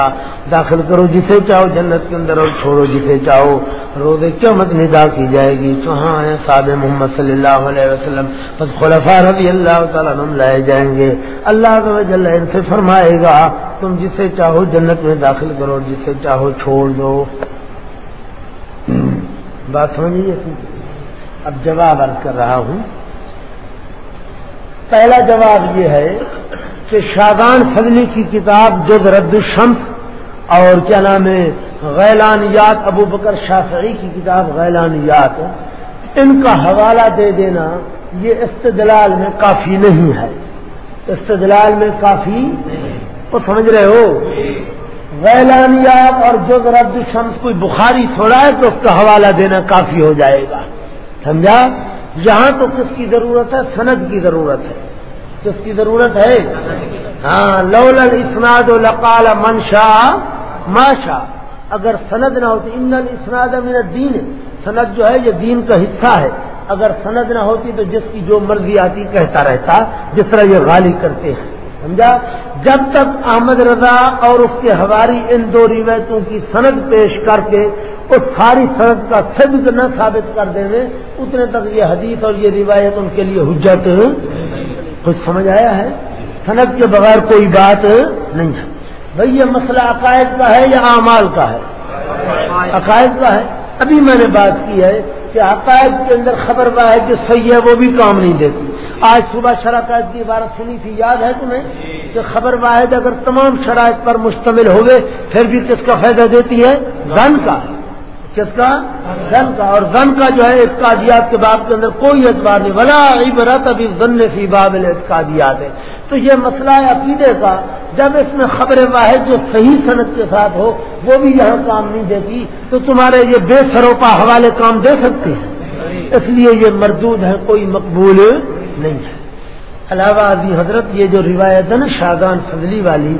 داخل کرو جسے چاہو جنت کے اندر اور چھوڑو جسے چاہو۔ روز قیامت ندا کی جائے گی تو ہاں صاحب محمد صلی اللہ علیہ وسلم، پس خلفا رضی اللہ تعالیٰ نم لائے جائیں گے۔ اللہ جل ان سے فرمائے گا، تم جسے چاہو جنت میں داخل کرو، جسے چاہو چھوڑ دو۔ بات سمجھیے اب جواب عرض کر رہا ہوں۔ پہلا جواب یہ ہے کہ شاہان فضلی کی کتاب جو رد الشمس اور کیا نام ہے، غیلانیات، ابو بکر شافعی کی کتاب غیلانیات ان کا حوالہ دے دینا یہ استدلال میں کافی نہیں ہے۔ استدلال میں کافی، وہ سمجھ رہے ہو؟ غیلانیات اور جو رد الشمس کوئی بخاری تھوڑا ہے تو اس کا حوالہ دینا کافی ہو جائے گا۔ سمجھا؟ یہاں تو کس کی ضرورت ہے؟ سند کی ضرورت ہے۔ کس کی ضرورت ہے؟ ہاں لول اسناد و لقال منشا ماشا اگر سند نہ ہوتی، ان اسناد من دین سند جو ہے، یہ دین کا حصہ ہے۔ اگر سند نہ ہوتی تو جس کی جو مرضی آتی، کہتا رہتا۔ جس طرح یہ غالی کرتے ہیں۔ سمجھا؟ جب تک احمد رضا اور اس کے ہواری ان دو روایتوں کی سند پیش کر کے اس ساری سند کا صدق نہ ثابت کر دیں گے، اتنے تک یہ حدیث اور یہ روایت ان کے لیے حجت، کچھ سمجھ آیا ہے؟ سند کے بغیر کوئی بات نہیں ہے۔ بھائی، یہ مسئلہ عقائد کا ہے یا اعمال کا ہے؟ عقائد کا ہے۔ ابھی میں نے بات کی ہے کہ عقائد کے اندر خبر واحد جو صحیح ہے، وہ بھی کام نہیں دیتی۔ آج صبح شرائط کی عبارت سنی تھی، یاد ہے تمہیں؟ کہ خبر واحد اگر تمام شرائط پر مشتمل ہوئے، پھر بھی کس کا فائدہ دیتی ہے؟ زن کا۔ کس کا؟ زن کا۔ اور زن کا جو ہے اتقادیات کے باب کے اندر کوئی اعتبار نہیں۔ بلا عبرت ابھی زن فی باب اتقادیات ہے۔ تو یہ مسئلہ ہے عقیدے کا۔ جب اس میں خبر واحد جو صحیح صنعت کے ساتھ ہو، وہ بھی یہاں کام نہیں دیتی، تو تمہارے یہ بے سروپا حوالے کام دے سکتے ہیں۔ اس لیے یہ مردود ہے کوئی مقبول نہیں ہے۔ علاوہ ازی حضرت یہ جو روایت ہے نا شاہدان فضلی والی،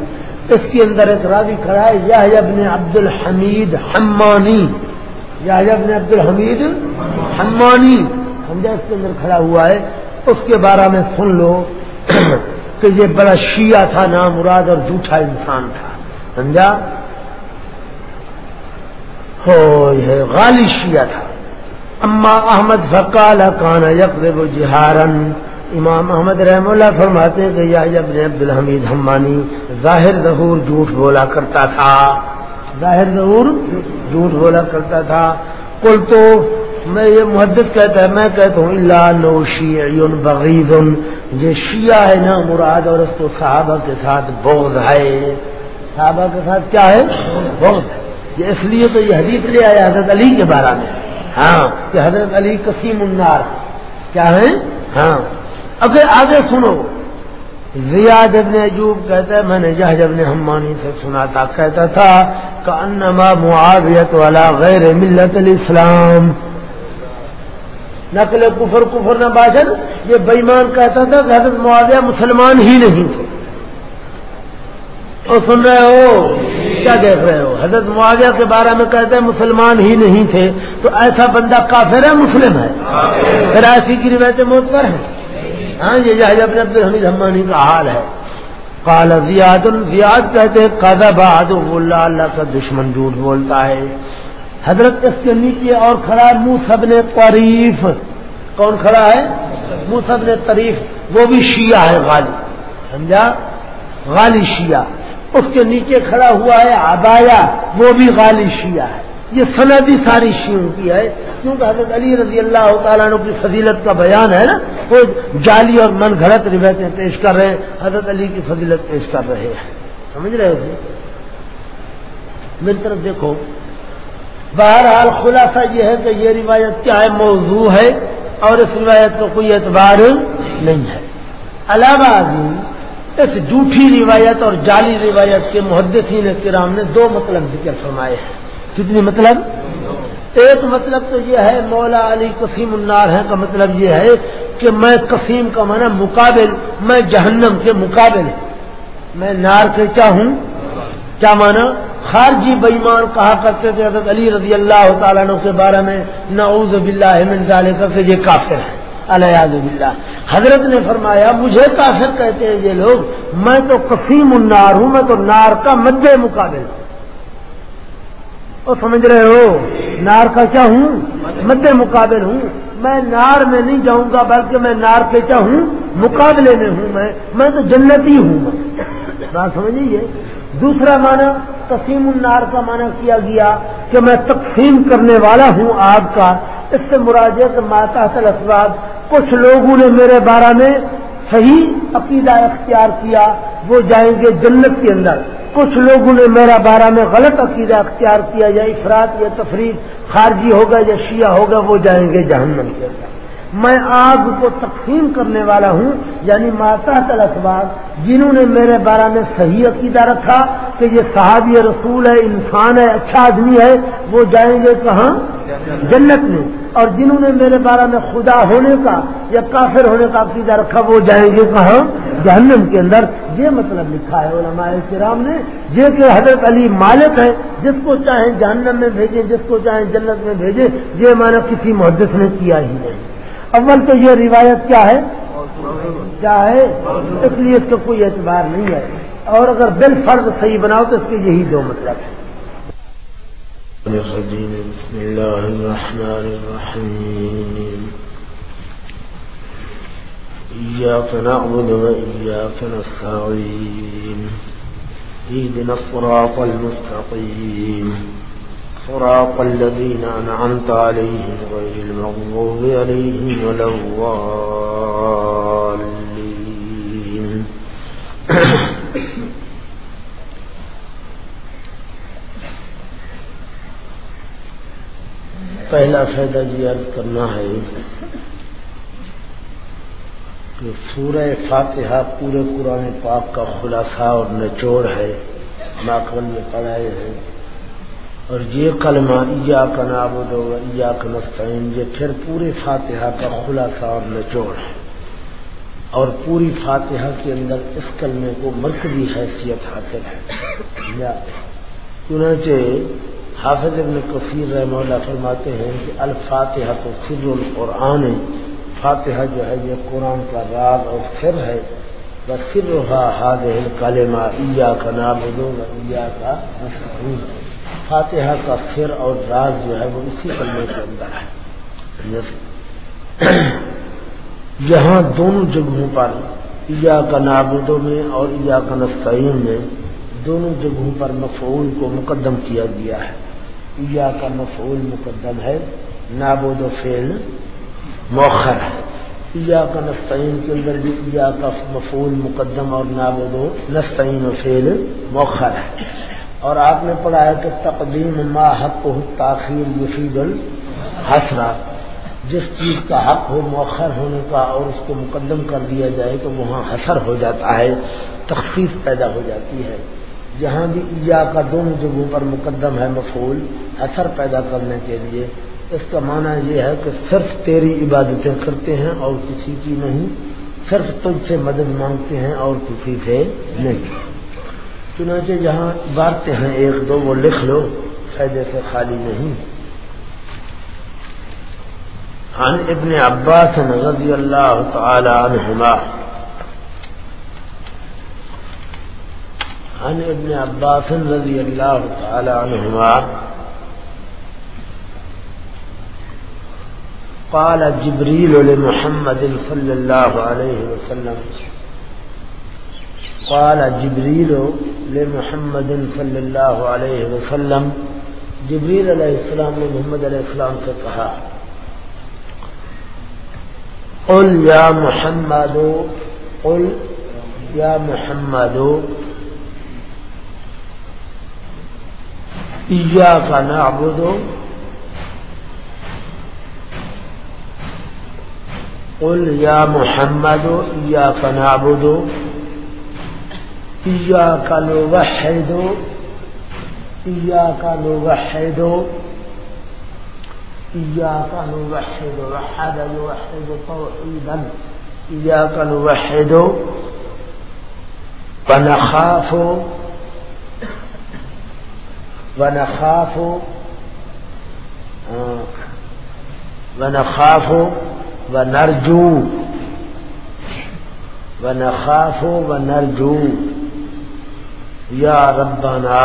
اس کے اندر ایک راوی کھڑا ہے یا ابن عبد الحمید حمانی۔ یا ابن عبد الحمید حمانی سمجھا اس کے اندر کھڑا ہوا ہے، اس کے بارے میں سن لو کہ یہ بڑا شیعہ تھا نام مراد اور جھوٹا انسان تھا۔ سمجھا؟ ہو یہ غالی شیعہ تھا۔ اما احمد فکال کان یقرب جہارن۔ امام احمد رحم اللہ فرماتے ہیں کہ یہ ابن عبد الحمید ہمانی ظاہر ظہور جھوٹ بولا کرتا تھا۔ ظاہر ظہور جھوٹ بولا کرتا تھا۔ کل تو میں یہ محدت کہتا ہے، میں کہتا ہوں اللہ نو شیعہ بغید یہ شیعہ ہے نا، مراد اور اس کو صحابہ کے ساتھ بغض ہے۔ صحابہ کے ساتھ کیا ہے؟ بغض یہ اس لیے تو یہ حدیث لے آیا حضرت علی کے بارے میں۔ ہاں کہ حضرت علی قسیم النار۔ کیا ہے ہاں۔ اگر آگے سنو۔ زیاد ابن عجوب کہتا ہے میں نے جہج ابن حمانی سے سنا تھا کہتا تھا کہ انما معاویت والا غیر ملت الاسلام۔ نقل کفر کفر نہ باشد یہ بےمان کہتا تھا کہ حضرت معاویہ مسلمان ہی نہیں تھے۔ اور سن رہے ہو؟ کیا دیکھ رہے ہو؟ حضرت معاویہ کے بارے میں کہتے ہیں مسلمان ہی نہیں تھے تو ایسا بندہ کافر ہے مسلم ہے۔ پھر ایسی کی روایتیں موت پر ہیں۔ ہاں یہ جہاز اپنے عبد الحمید حمانی کا حال ہے۔ کال زیاد زیاد کہتے ہیں قدا بہاد اللہ اللہ کا دشمن جھوٹ بولتا ہے۔ حضرت اس کے نیچے اور کھڑا منہ سب نے تعریف کون کھڑا ہے؟ منہ نے تعریف وہ بھی شیعہ ہے، غالی۔ سمجھا؟ غالی شیعہ۔ اس کے نیچے کھڑا ہوا ہے آبایا وہ بھی غالی شیعہ ہے۔ یہ سندی ساری شیوں کی ہے۔ کیونکہ حضرت علی رضی اللہ تعالیٰ عنہ کی فضیلت کا بیان ہے نا، وہ جعلی اور من گھڑت روایتیں پیش کر رہے ہیں، حضرت علی کی فضیلت پیش کر رہے ہیں۔ سمجھ رہے تھے میری طرف دیکھو۔ بہرحال خلاصہ یہ ہے کہ یہ روایت کیا ہے، موضوع ہے، اور اس روایت کو کوئی اعتبار نہیں ہے۔ علاوہ اس جھوٹھی روایت اور جعلی روایت کے محدثین کرام نے دو مطلب ذکر فرمائے ہیں۔ کتنی مطلب؟ ایک مطلب تو یہ ہے، مولا علی قسیم النار ہے کا مطلب یہ ہے کہ میں قسیم کا مانا مقابل، میں جہنم کے مقابل میں نار کے کیا ہوں؟ کیا مانا خارجی بےمان کہا کرتے تھے حضرت علی رضی اللہ تعالیٰ عنہ کے بارے میں، نعوذ باللہ من ذالک، کہ یہ کافر ہے علیہ باللہ۔ حضرت نے فرمایا، مجھے کافر کہتے ہیں یہ لوگ، میں تو قسیم النار ہوں، میں تو نار کا مد مقابل ہوں۔ اور سمجھ رہے ہو؟ نار کا کیا ہوں؟ مد مقابل ہوں۔ میں نار میں نہیں جاؤں گا، بلکہ میں نار کے کیا ہوں؟ مقابلے میں ہوں میں۔ میں تو جنتی ہوں۔ میں بات سمجھیے دوسرا معنی تقسیم النار کا معنی کیا گیا کہ میں تقسیم کرنے والا ہوں آگ کا۔ اس سے مراجعت ماتا اسباب کچھ لوگوں نے میرے بارے میں صحیح عقیدہ اختیار کیا، وہ جائیں گے جنت کے اندر۔ کچھ لوگوں نے میرا بارہ میں غلط عقیدہ اختیار کیا یا افراد یا تفریح خارجی ہوگا یا شیعہ ہوگا وہ جائیں گے جہنم کے اندر۔ میں آگ کو تقسیم کرنے والا ہوں یعنی ماتا تلسباب جنہوں نے میرے بارے میں صحیح عقیدہ رکھا کہ یہ صحابی رسول ہے، انسان ہے اچھا آدمی ہے، وہ جائیں گے کہاں؟ جنت میں۔ اور جنہوں نے میرے بارے میں خدا ہونے کا یا کافر ہونے کا عقیدہ رکھا، وہ جائیں گے کہاں؟ جہنم کے اندر۔ یہ مطلب لکھا ہے علماء کرام نے، یہ کہ حضرت علی مالک ہے جس کو چاہیں جہنم میں بھیجیں، جس کو چاہیں جنت میں بھیجیں، یہ مانا کسی محدث نے کیا ہی نہیں۔ اول تو یہ روایت کیا ہے؟ کیا ہے؟ اس لیے اس کا کوئی اعتبار نہیں ہے۔ اور اگر دل فرض صحیح بناؤ تو اس کے یہی دو مطلب ہیں۔ بسم اللہ الرحمن الرحیم۔ إياك نعبد وإياك نستعين اهدنا الصراط المستقيم صراط الذين أنعمت عليهم غير المغضوب عليهم ولا الضالين. پہلا فائدہ جی عرض کرنا ہے کہ سورہ فاتحہ پورے قرآن پاک کا خلاصہ اور نچوڑ ہے ماکل میں پڑھائے ہیں۔ اور یہ کلمہ ایا کا نابود ہوگا ایا کا نستعین، یہ پھر پورے فاتحہ کا خلاصہ اور نچوڑ ہے۔ اور پوری فاتحہ کے اندر اس کلمے کو مرکزی حیثیت حاصل ہے۔ چنانچہ حافظ ابن کثیر رحمہ اللہ فرماتے ہیں کہ الفاتحہ تو سر القرآن فاتحہ جو ہے یہ قرآن کا راز اور سر ہے۔ بس سر رہا ہاد کالما ایا کا نام ایا کا فاتحہ کا سر اور راز جو ہے وہ اسی کلمے کے اندر ہے۔ یہاں دونوں جگہوں پر ایا کا نابودوں میں اور ایا کا نسعین میں دونوں جگہوں پر مفعول کو مقدم کیا گیا ہے۔ ایا کا مفعول مقدم ہے نابود و فیل موخر ہے۔ ایا کا نستعین کے اندر بھی ایا کا مفول مقدم اور نابود و نستعین و فیل موخر ہے۔ اور آپ نے پڑھا ہے کہ تقدیم ما حق تاخیر یفید الحسرا جس چیز کا حق ہو مؤخر ہونے کا اور اس کو مقدم کر دیا جائے تو وہاں حسر ہو جاتا ہے، تخفیف پیدا ہو جاتی ہے۔ جہاں بھی ایا کا دونوں جگہوں پر مقدم ہے مفول اثر پیدا کرنے کے لیے۔ اس کا معنی یہ ہے کہ صرف تیری عبادتیں کرتے ہیں اور کسی کی نہیں، صرف تجھ سے مدد مانگتے ہیں اور کسی سے نہیں۔ چنانچہ جہاں بارتے ہیں، ایک دو وہ لکھ لو فائدے سے خالی نہیں۔ عن ابن عباس رضی اللہ تعالی عنہما۔ عن ابن عباس رضی اللہ تعالی عنہما۔ قال جبريل لمحمد صلى الله عليه وسلم۔ قال جبريل لمحمد صلى الله عليه وسلم، جبریل علیہ السلام نے محمد علیہ السلام سے کہا، قل یا محمد، قل یا محمد إياك نعبد، قل يا محمد إياك نعبد إياك نوحد إياك نوحد إياك نوحد، وحد يوحد توحيدا، إياك نوحد، ونخاف ونخاف ونخاف، ونرجو ونخاف، ونرجو. يا ربنا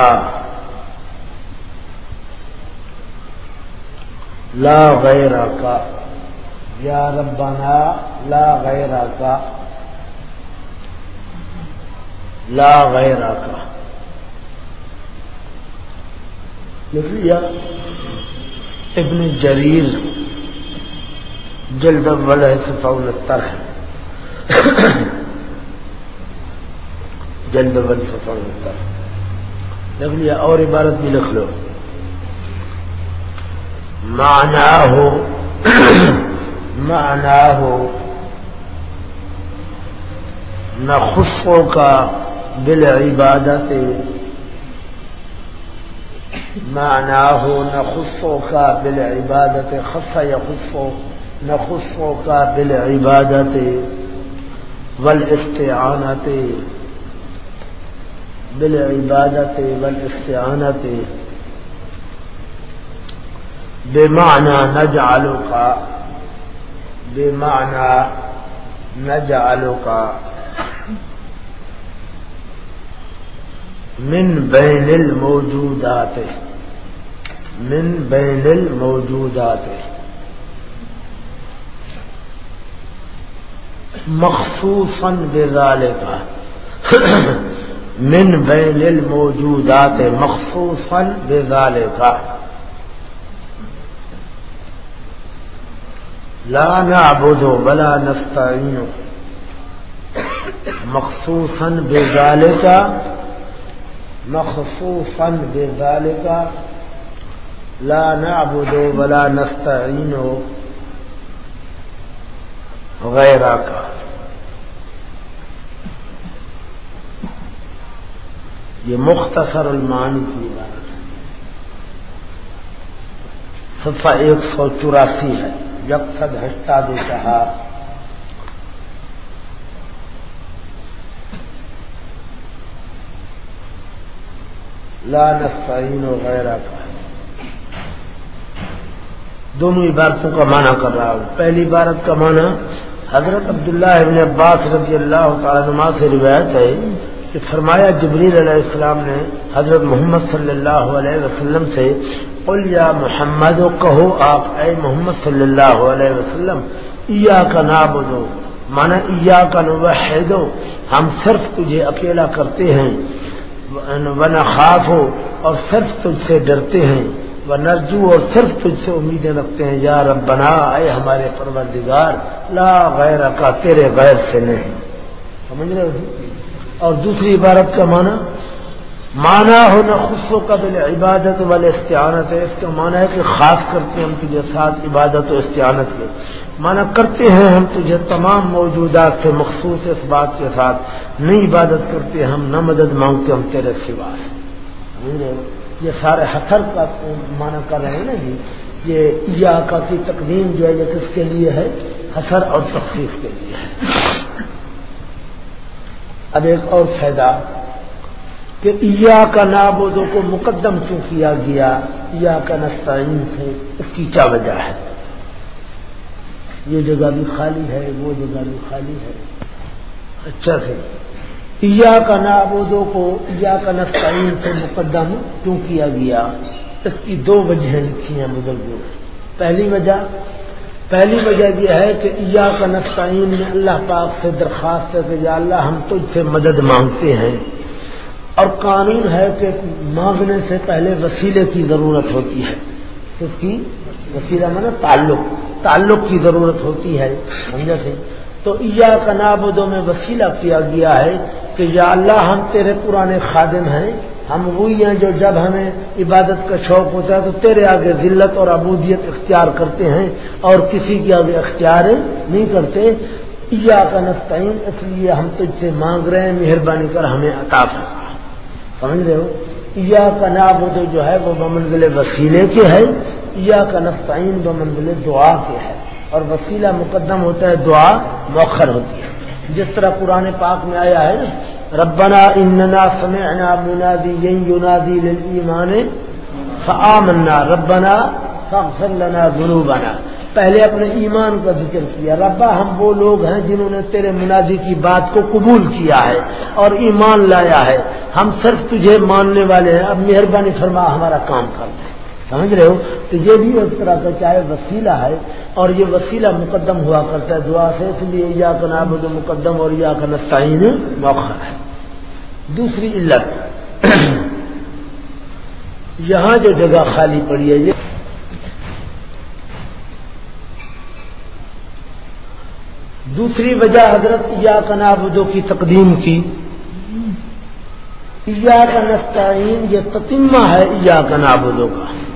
لا غيرك يا ربنا لا غيرك لا غیر غيرك لیا ابن جریر جلد اول ہے ستر ہے۔ جلد اول ستر لکھ لیا اور عبارت بھی لکھ لو۔ مانا ہو مانا ہو نہ خوشوں کا بل عبادت معناه نخصك بالعبادة خص يخص نخصك بالعبادة والاستعانة بالعبادة والاستعانة بمعنى نجعلك بمعنى نجعلك من بین الموجودات من بین الموجودات. مخصوصا بذالک من بین الموجودات مخصوصا بذالک لا نعبد ولا نستعين مخصوصا بذالک مخصوصا بذلك. لا نعبد ولا نستعين. غيرك. یہ مختصر المانی کی بات ہے۔ صفحہ ایک سو چوراسی ہے۔ جب سد ہستا دے کہا لا نستعین وغیرہ کا۔ دونوں عبارتوں کا معنی کر رہا ہوں۔ پہلی عبارت کا معنی حضرت عبداللہ ابن عباس رضی اللہ تعالیٰ سے روایت ہے۔ کہ فرمایا جبریل علیہ السلام نے حضرت محمد صلی اللہ علیہ وسلم سے، قل یا محمد و کہو آپ، اے محمد صلی اللہ علیہ وسلم ایا کا نابدو مانا ایا کا نوحدو، ہم صرف تجھے اکیلا کرتے ہیں ون خاف ہو اور صرف تجھ سے ڈرتے ہیں وہ نرجو اور صرف تجھ سے امیدیں رکھتے ہیں، یا رب بنا اے ہمارے پروردگار، لا غیر کا تیرے غیر سے نہیں۔ سمجھ رہے جی؟ اور دوسری عبارت کا معنی مانا ہو نہ قبل عبادت والے استعانت ہے۔ اس کا مانا ہے کہ خاص کرتے ہیں ہم تجھے ساتھ عبادت و استعانت کے۔ مانا کرتے ہیں ہم تجھے تمام موجودات سے مخصوص اس بات کے ساتھ۔ نہیں عبادت کرتے ہم، نہ مدد مانگتے ہم تیرے سوا۔ یعنی یہ سارے حسر کا مانا کر رہے ہیں نا جی۔ یہ یا کا کی تقدیم جو ہے، یہ کس کے لیے ہے؟ حسر اور تخصیص کے لیے ہے۔ اب ایک اور فائدہ کہ ایا کا نابودوں کو مقدم کیوں کیا گیا؟ یا کا نستعین سے، اس کی کیا وجہ ہے؟ یہ جگہ بھی خالی ہے، وہ جگہ بھی خالی ہے۔ اچھا سے ایا کا نابودوں کو یا کا نستعین سے مقدم کیوں کیا گیا؟ اس کی دو وجہ لکھی ہیں بزرگوں۔ پہلی وجہ پہلی وجہ یہ ہے کہ ایا کا نستعین، میں اللہ پاک سے درخواست ہے کہ یا اللہ ہم تجھ سے مدد مانگتے ہیں۔ اور قانون ہے کہ مانگنے سے پہلے وسیلے کی ضرورت ہوتی ہے۔ کس کی؟ وسیلہ میں تعلق تعلق کی ضرورت ہوتی ہے، سمجھا سے تو ایا کا نابودوں میں وسیلہ کیا گیا ہے کہ یا اللہ ہم تیرے پرانے خادم ہیں ہم وہی ہیں جو جب ہمیں عبادت کا شوق ہوتا ہے تو تیرے آگے ذلت اور عبودیت اختیار کرتے ہیں اور کسی کے آگے اختیار نہیں کرتے۔ ایا کا نستعین، اس لیے ہم تجھ سے مانگ رہے ہیں، مہربانی کر ہمیں عطا فرما۔ سمجھ رہے ہو؟ یا کا نابود جو ہے وہ بمنزل وسیلے کے ہے یا کا نستعین بمنزل دعا کے ہے۔ اور وسیلہ مقدم ہوتا ہے، دعا مؤخر ہوتی ہے۔ جس طرح پرانے پاک میں آیا ہے، ربنا اننا سمعنا منادی ینادی للایمان فآمنا، ربنا فاغفر لنا ذنوبنا۔ پہلے اپنے ایمان کا ذکر کیا۔ ربا، ہم وہ لوگ ہیں جنہوں نے تیرے منادی کی بات کو قبول کیا ہے اور ایمان لایا ہے۔ ہم صرف تجھے ماننے والے ہیں۔ اب مہربانی فرما، ہمارا کام کر دیں سمجھ رہے ہو؟ تو یہ بھی اس طرح کا چاہے وسیلہ ہے اور یہ وسیلہ مقدم ہوا کرتا ہے دعا سے، اس لیے یا کا نام مقدم اور یا کا نستعین موقع ہے۔ دوسری علت۔ یہاں جو جگہ خالی پڑی ہے، یہ دوسری وجہ حضرت یا کنابدوں کی تقدیم کی۔ یا کا نستعین یہ تتیمہ ہے یا کنابدوں کا۔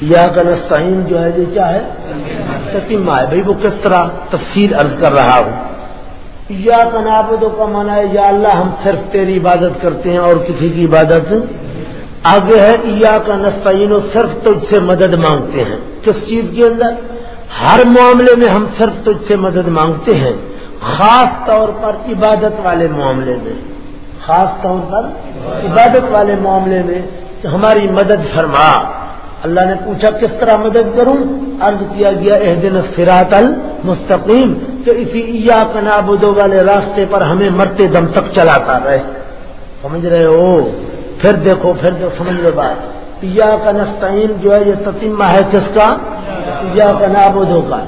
یا کا نستعین جو ہے، یہ کیا ہے؟ تتیمہ ہے۔ بھائی، وہ کس طرح تفصیل عرض کر رہا ہوں؟ یا کنابدوں کا مانا ہے، یا اللہ ہم صرف تیری عبادت کرتے ہیں اور کسی کی عبادت آگے ہے، یا کا نستعین و صرف تجھ سے مدد مانگتے ہیں۔ کس چیز کے اندر؟ ہر معاملے میں ہم صرف تجھ سے مدد مانگتے ہیں۔ خاص طور پر عبادت والے معاملے میں۔ خاص طور پر عبادت والے معاملے میں ہماری مدد فرما۔ اللہ نے پوچھا کس طرح مدد کروں؟ عرض کیا گیا اح دن فراط المستقیم، تو اسی عیا کنابودو والے راستے پر ہمیں مرتے دم تک چلاتا رہے۔ سمجھ رہے ہو؟ پھر دیکھو، پھر جو سمجھ لو بات۔ یا کا نستعین جو ہے، یہ تتیمہ ہے کس کا؟ یا کا نابودوں کا۔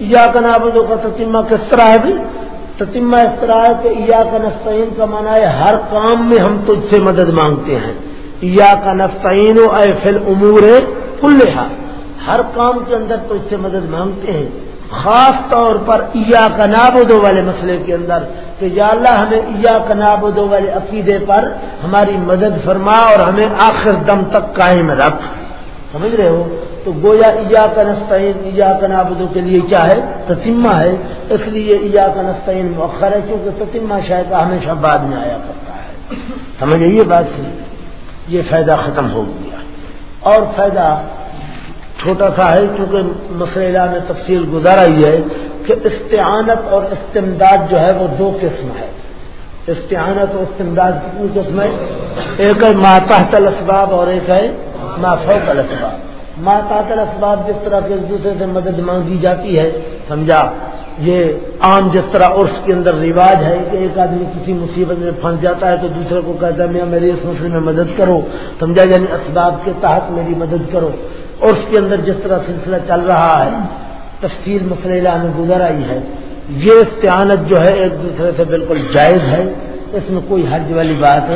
یا کا نابودوں کا تتیمہ کس طرح ہے بھی تتیمہ اس طرح ہے کہ یا کا نستعین کا مانا ہے، ہر کام میں ہم تجھ سے مدد مانگتے ہیں۔ یا کا نستعین و اے فل امور کلحا ہر کام کے اندر تجھ سے مدد مانگتے ہیں۔ خاص طور پر ایا کا نابودو والے مسئلے کے اندر کہ یا اللہ ہمیں ایا کا نابودو والے عقیدے پر ہماری مدد فرما اور ہمیں آخر دم تک قائم رکھ۔ سمجھ رہے ہو؟ تو گویا ایا کا نستعین ایا کا نابودو کے لیے کیا ہے؟ تتیمہ ہے۔ اس لیے ایا کا نستعین مؤخر ہے، کیونکہ تتیمہ شاید ہمیشہ بعد میں آیا کرتا ہے۔ سمجھ یہ بات؟ تھی یہ فائدہ ختم ہو گیا۔ اور فائدہ چھوٹا سا ہے کیونکہ مسئلہ میں تفصیل گزارا ہی ہے کہ استعانت اور استمداد جو ہے وہ دو قسم ہے۔ استعانت اور استمداد کتنی قسم ہے؟ ایک ہے ماتحت الاسباب اور ایک ہے مافوق الاسباب۔ ماتحت الاسباب جس طرح کے ایک دوسرے سے مدد مانگی جاتی ہے، سمجھا؟ یہ عام جس طرح عرص کے اندر رواج ہے کہ ایک آدمی کسی مصیبت میں پھنس جاتا ہے تو دوسرے کو کہتا ہے میں میری اس مسئلے میں مدد کرو، سمجھا؟ یعنی اسباب کے تحت میری مدد کرو۔ اور اس کے اندر جس طرح سلسلہ چل رہا ہے، تفصیل مسئلہ میں گزر آئی ہے۔ یہ استعانت جو ہے ایک دوسرے سے بالکل جائز ہے۔ اس میں کوئی حرج والی بات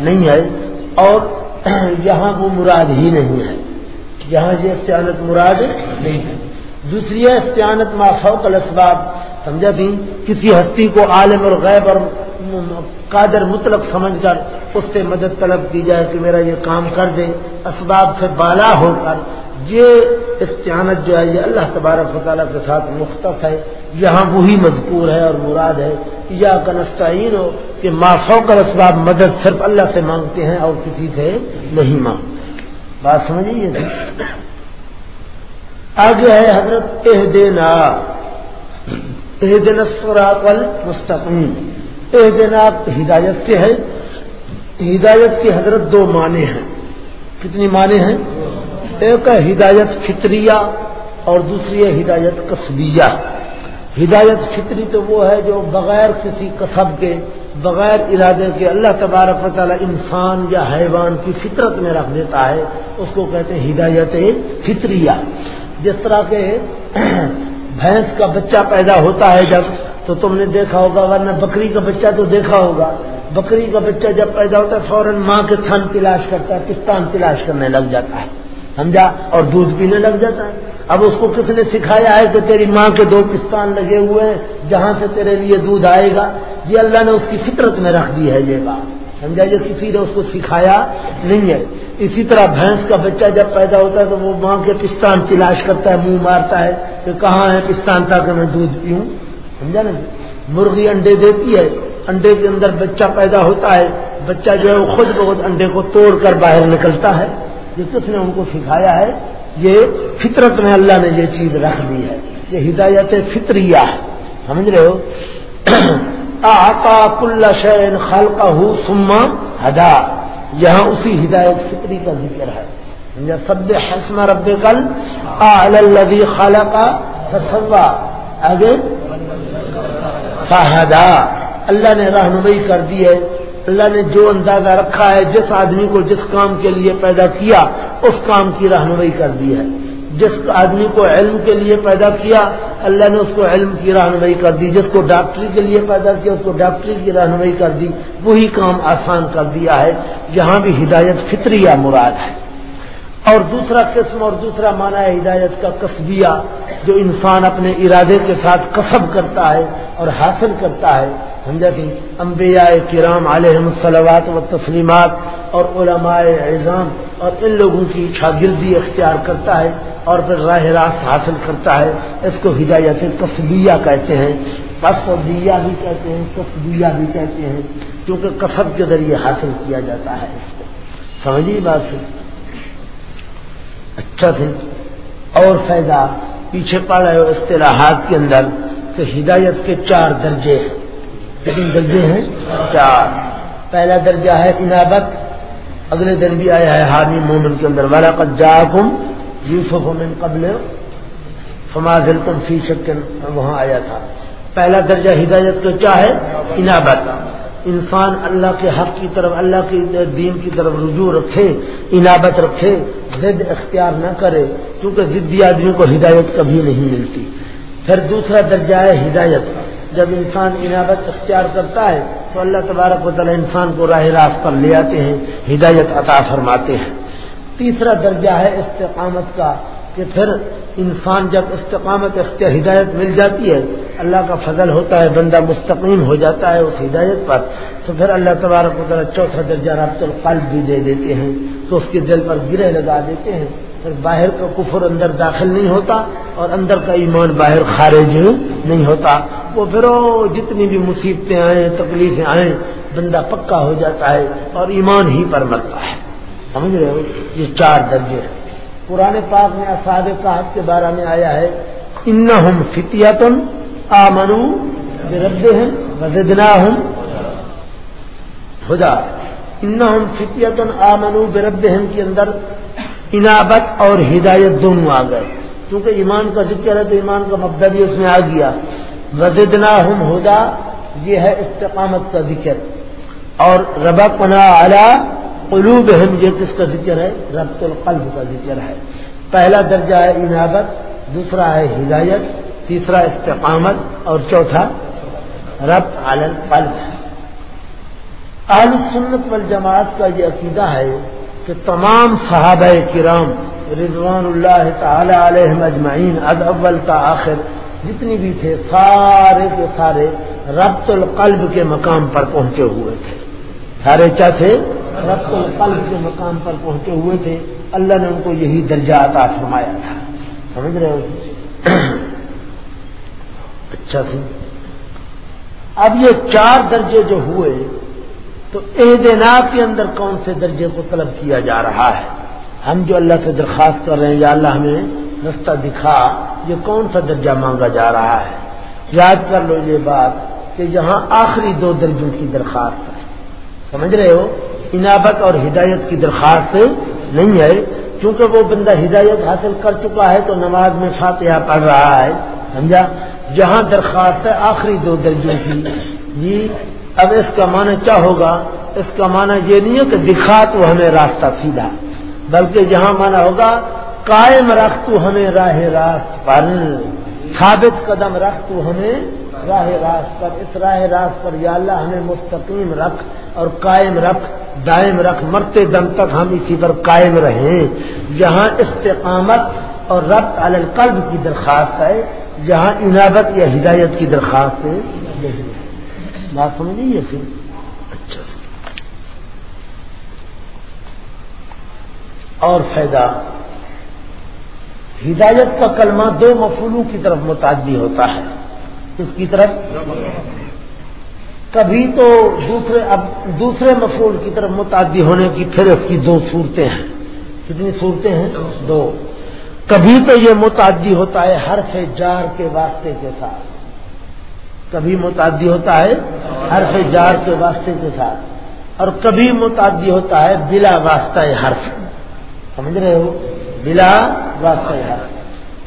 نہیں ہے۔ اور یہاں وہ مراد ہی نہیں ہے۔ یہاں یہ استعانت مراد نہیں ہے۔ دوسری ہے استعانت ما فوق الاسباب۔ سمجھا بھی؟ کسی ہستی کو عالم اور غیب اور قادر مطلق سمجھ کر اس سے مدد طلب کی جائے کہ میرا یہ کام کر دے، اسباب سے بالا ہو کر۔ یہ استعانت جو ہے، یہ اللہ تبارک و تعالیٰ کے ساتھ مختص ہے۔ یہاں وہی مذکور ہے اور مراد ہے۔ یا کنستعین ہو کہ مافو کر اسباب مدد صرف اللہ سے مانگتے ہیں اور کسی سے نہیں مانگتے۔ بات سمجھیے؟ آگے ہے حضرت اہ دینا اہ دن سورات ہدایت کے ہے، ہدایت کی حضرت دو معنی ہیں۔ کتنی معنی ہیں؟ ایک ہے ہدایت فطریہ اور دوسری ہے ہدایت قصبیہ۔ ہدایت فطری تو وہ ہے جو بغیر کسی کسب کے، بغیر ارادے کے اللہ تبارک تعالیٰ انسان یا حیوان کی فطرت میں رکھ دیتا ہے۔ اس کو کہتے ہیں ہدایت فطریہ۔ جس طرح کے بھینس کا بچہ پیدا ہوتا ہے جب، تو تم نے دیکھا ہوگا، ورنہ بکری کا بچہ تو دیکھا ہوگا۔ بکری کا بچہ جب پیدا ہوتا ہے، فوراً ماں کے تھن تلاش کرتا ہے کستان تلاش کرنے لگ جاتا ہے، سمجھا؟ اور دودھ پینے لگ جاتا ہے۔ اب اس کو کس نے سکھایا ہے کہ تیری ماں کے دو پستان لگے ہوئے ہیں، جہاں سے تیرے لیے دودھ آئے گا؟ یہ اللہ نے اس کی فطرت میں رکھ دی ہے یہ بات۔ سمجھا یہ کسی نے اس کو سکھایا نہیں ہے۔ اسی طرح بھینس کا بچہ جب پیدا ہوتا ہے تو وہ ماں کے پستان تلاش کرتا ہے، منہ مارتا ہے کہ کہاں ہے پستان تاکہ میں دودھ پیوں۔ سمجھا نا؟ مرغی انڈے دیتی ہے، انڈے کے اندر بچہ پیدا ہوتا ہے، بچہ جو ہے وہ خود بہت انڈے کو توڑ کر باہر نکلتا ہے۔ کس نے ان کو سکھایا ہے؟ یہ فطرت میں اللہ نے یہ چیز رکھ دی ہے۔ یہ ہدایت فطریہ ہے سمجھ رہے ہو؟ کل شین خالقہ ہو سما ہدا۔ یہاں اسی ہدایت فطری کا ذکر ہے۔ سب حسم رب کل آلبی خالہ کا آگے۔ فہدا۔ اللہ نے رہنمائی کر دی ہے۔ اللہ نے جو اندازہ رکھا ہے، جس آدمی کو جس کام کے لیے پیدا کیا، اس کام کی رہنمائی کر دی ہے۔ جس آدمی کو علم کے لیے پیدا کیا، اللہ نے اس کو علم کی رہنمائی کر دی۔ جس کو ڈاکٹری کے لیے پیدا کیا، اس کو ڈاکٹری کی رہنمائی کر دی۔ وہی کام آسان کر دیا ہے۔ جہاں بھی ہدایت فطری یا مراد ہے۔ اور دوسرا قسم اور دوسرا معنی ہے ہدایت کا قصبیہ جو انسان اپنے ارادے کے ساتھ کسب کرتا ہے اور حاصل کرتا ہے۔ سمجھا کہ انبیاء کرام علیہ السلوات و تسلیمات اور علماء اعظام اور ان لوگوں کی شاگردی اختیار کرتا ہے اور پھر راہ راست حاصل کرتا ہے۔ اس کو ہدایت قصبیہ کہتے ہیں۔ قصبیہ بھی کہتے ہیں قصبیہ بھی کہتے ہیں، کیونکہ کسب کے ذریعے حاصل کیا جاتا ہے۔ اس کو سمجھیے بات سے۔ اچھا تھے۔ اور فائدہ، پیچھے پڑ رہے ہو اصطلاحات کے اندر تو ہدایت کے چار درجے ہیں۔ کتنے درجے ہیں؟ چار۔ پہلا درجہ ہے انابت، اگلے دن بھی آیا ہے حامی مومن کے اندر۔ والا کا جا کم یوسف مومن قبل فماد فی شکن وہاں آیا تھا۔ پہلا درجہ ہدایت تو کیا ہے انابت۔ انسان اللہ کے حق کی طرف، اللہ کی دین کی طرف رجوع رکھے، انابت رکھے، ضد اختیار نہ کرے، کیونکہ ضدی آدمی کو ہدایت کبھی نہیں ملتی۔ پھر دوسرا درجہ ہے ہدایت۔ جب انسان انابت اختیار کرتا ہے، تو اللہ تبارک و تعالی انسان کو راہ راست پر لے آتے ہیں، ہدایت عطا فرماتے ہیں۔ تیسرا درجہ ہے استقامت کا، کہ پھر انسان جب استقامت اختیار ہدایت مل جاتی ہے، اللہ کا فضل ہوتا ہے، بندہ مستقیم ہو جاتا ہے اس ہدایت پر، تو پھر اللہ تبارک و تعالیٰ چوتھا درجہ رابط القلب بھی دے دیتے ہیں، تو اس کے دل پر گرے لگا دیتے ہیں۔ پھر باہر کا کفر اندر داخل نہیں ہوتا اور اندر کا ایمان باہر خارج نہیں ہوتا۔ وہ پھر جتنی بھی مصیبتیں آئیں، تکلیفیں آئیں، بندہ پکا ہو جاتا ہے اور ایمان ہی پر مرتا ہے۔ سمجھ رہے ہو؟ یہ چار درجے ہیں۔ پرانے پاک میں اصاب صاحب کے بارے میں آیا ہے ان ہم فتیاتن آ منو رب ہیں وزدنا ہوں خدا ان ہم فتیاتن آ منو برب کے اندر انابت اور ہدایت دونوں آ گئے۔ کیونکہ ایمان کا ذکر ہے تو ایمان کا مبدہ بھی اس میں آ گیا۔ وزدنا ہم ہدا یہ ہے استقامت کا ذکر۔ اور ربا پنا اعلیٰ قلوب ہم یہ کس کا ذکر ہے؟ ربط القلب کا ذکر ہے۔ پہلا درجہ ہے انابت دوسرا ہے ہدایت، تیسرا استقامت اور چوتھا رب القلب۔ اہل سنت والجماعت کا یہ عقیدہ ہے کہ تمام صحابہ کرام رضوان اللہ تعالی علیہ مجمعین از اول تا آخر، جتنی بھی تھے، سارے کے سارے ربط القلب کے مقام پر پہنچے ہوئے تھے۔ سارے کیا تھے؟ ربط القلب کے مقام پر پہنچے ہوئے تھے، اللہ نے ان کو یہی درجہ عطا فرمایا تھا۔ سمجھ رہے ہو؟ اچھا سی اب یہ چار درجے جو ہوئے، تو اہدینات کے اندر کون سے درجے کو طلب کیا جا رہا ہے؟ ہم جو اللہ سے درخواست کر رہے ہیں، یا اللہ ہمیں رستہ دکھا، یہ کون سا درجہ مانگا جا رہا ہے؟ یاد کر لو یہ بات کہ یہاں آخری دو درجوں کی درخواست ہے۔ سمجھ رہے ہو؟ انابت اور ہدایت کی درخواست نہیں ہے۔ کیونکہ وہ بندہ ہدایت حاصل کر چکا ہے تو نماز میں فاتحہ پڑھ رہا ہے، سمجھا؟ جہاں درخواست ہے آخری دو درجوں کی۔ جی اب اس کا معنی کیا ہوگا؟ اس کا معنی یہ نہیں ہے کہ دکھا تو ہمیں راستہ سیدھا، بلکہ جہاں مانا ہوگا، قائم رکھ تو ہمیں راہ راست پر۔ ثابت قدم رکھ تو ہمیں راہ راست پر، اس راہ راست پر یا اللہ ہمیں مستقیم رکھ اور قائم رکھ، دائم رکھ، مرتے دم تک ہم اسی پر قائم رہیں۔ جہاں استقامت اور ربط القلب کی درخواست ہے، جہاں انابت یا ہدایت کی درخواست ہے بات سمجھ لیجیے پھر؟ اچھا۔ اور فائدہ۔ ہدایت کا کلمہ دو مفولوں کی طرف متعدی ہوتا ہے۔ اس کی طرف؟ کبھی تو دوسرے اب دوسرے مفول کی طرف متعدی ہونے کی پھر اس کی دو صورتیں ہیں۔ کتنی صورتیں ہیں؟ دو۔ کبھی تو یہ متعدی ہوتا ہے ہر سے جار کے واسطے کے ساتھ۔ کبھی متعدی ہوتا ہے ہر سے جار کے واسطے کے ساتھ۔ اور کبھی متعدی ہوتا ہے بلا واسطہ حرف۔ سمجھ رہے ہو؟ بلا واسطہ حرف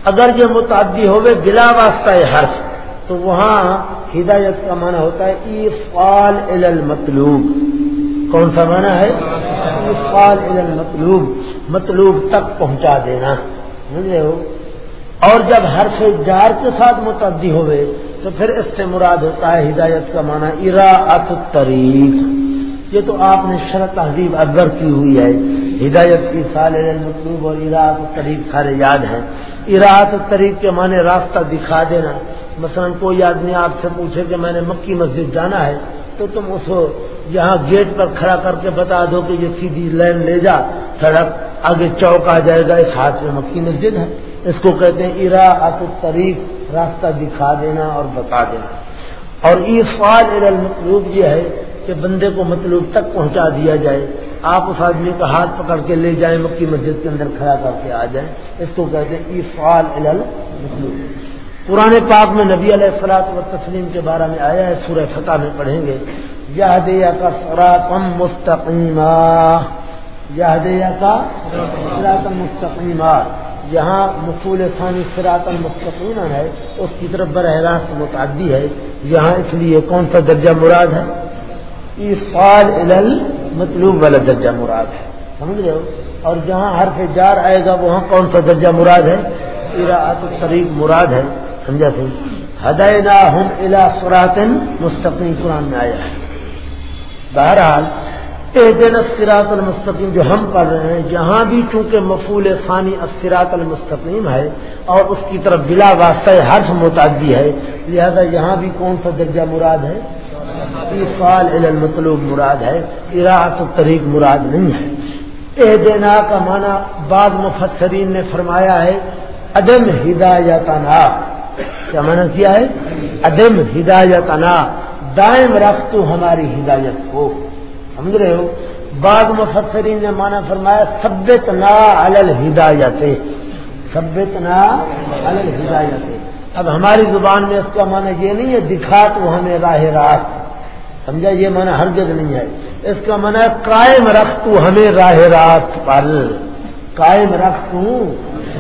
اگر یہ متعدی ہوئے بلا واسطہ حرف تو وہاں ہدایت کا معنی ہوتا ہے ایفال المطلوب کون سا معنی ہے؟ ایفال المطلوب مطلوب تک پہنچا دینا۔ سمجھ رہے ہو؟ اور جب ہر سے جار کے ساتھ متعدی ہوئے، تو پھر اس سے مراد ہوتا ہے ہدایت کا معنی اراعت الطریق یہ تو آپ نے شرط تہذیب اکبر کی ہوئی ہے۔ ہدایت کی سال مطلوب اور اراعت الطریق سارے یاد ہیں۔ اراعت الطریق کے معنی راستہ دکھا دینا۔ مثلا کوئی آدمی آپ سے پوچھے کہ میں نے مکی مسجد جانا ہے، تو تم اس یہاں گیٹ پر کھڑا کر کے بتا دو کہ یہ سیدھی لائن لے جا۔ سڑک آگے چوک آ جائے گا، اس ہاتھ میں مکی مسجد ہے۔ اس کو کہتے ہیں ارا الطریق راستہ دکھا دینا اور بتا دینا۔ اور ایفال المطلوب یہ ہے کہ بندے کو مطلوب تک پہنچا دیا جائے۔ آپ اس آدمی کا ہاتھ پکڑ کے لے جائیں، مکی مسجد کے اندر کھڑا کر کے آ جائیں۔ اس کو کہتے ہیں ایفال المطلوب پرانے پاک میں نبی علیہ السلاط و تسلیم کے بارے میں آیا ہے، سورہ فتح میں پڑھیں گے۔ یہ دیا کا سراپم مستقیمہ۔ یہ کا سراطم مستقیمہ۔ جہاں مقول ثانی سراط المستقین ہے۔ اس کی طرف براہ راست متعدی ہے۔ یہاں اس لیے کون سا درجہ مراد ہے؟ ال مطلوب والا درجہ مراد ہے۔ سمجھ رہے ہو؟ اور جہاں ہر سے جار آئے گا، وہاں کون سا درجہ مراد ہے؟ اراعت الطریق مراد ہے۔ سمجھا سی ہداینا ہم الا سراتن مستقیم، قرآن میں آیا ہے۔ بہرحال دن اسفرات المستقیم جو ہم پڑھ رہے ہیں، جہاں بھی چونکہ مفول ثانی اسفرات المستقیم ہے، اور اس کی طرف بلا واسطہ حرف متعدی ہے، لہذا یہاں بھی کون سا درجہ مراد ہے؟ فال المطلوب مراد ہے اراحت الطریق مراد نہیں ہے۔ اے دینا کا معنی بعض مفسرین نے فرمایا ہے، عدم ہدایت کیا معنی کیا ہے؟ عدم ہدایت دائم رکھ تو ہماری ہدایت کو۔ سمجھ رہے ہو؟ بعض مفسرین نے مانا فرمایا سبت نا الل ہدایت سبت نا الل ہدایت اب ہماری زبان میں اس کا معنی یہ نہیں ہے، دکھا تو ہمیں راہ راست۔ سمجھا؟ یہ معنی ہر جگہ نہیں ہے۔ اس کا معنی قائم رکھ تو ہمیں راہ راست پر۔ قائم رکھ تو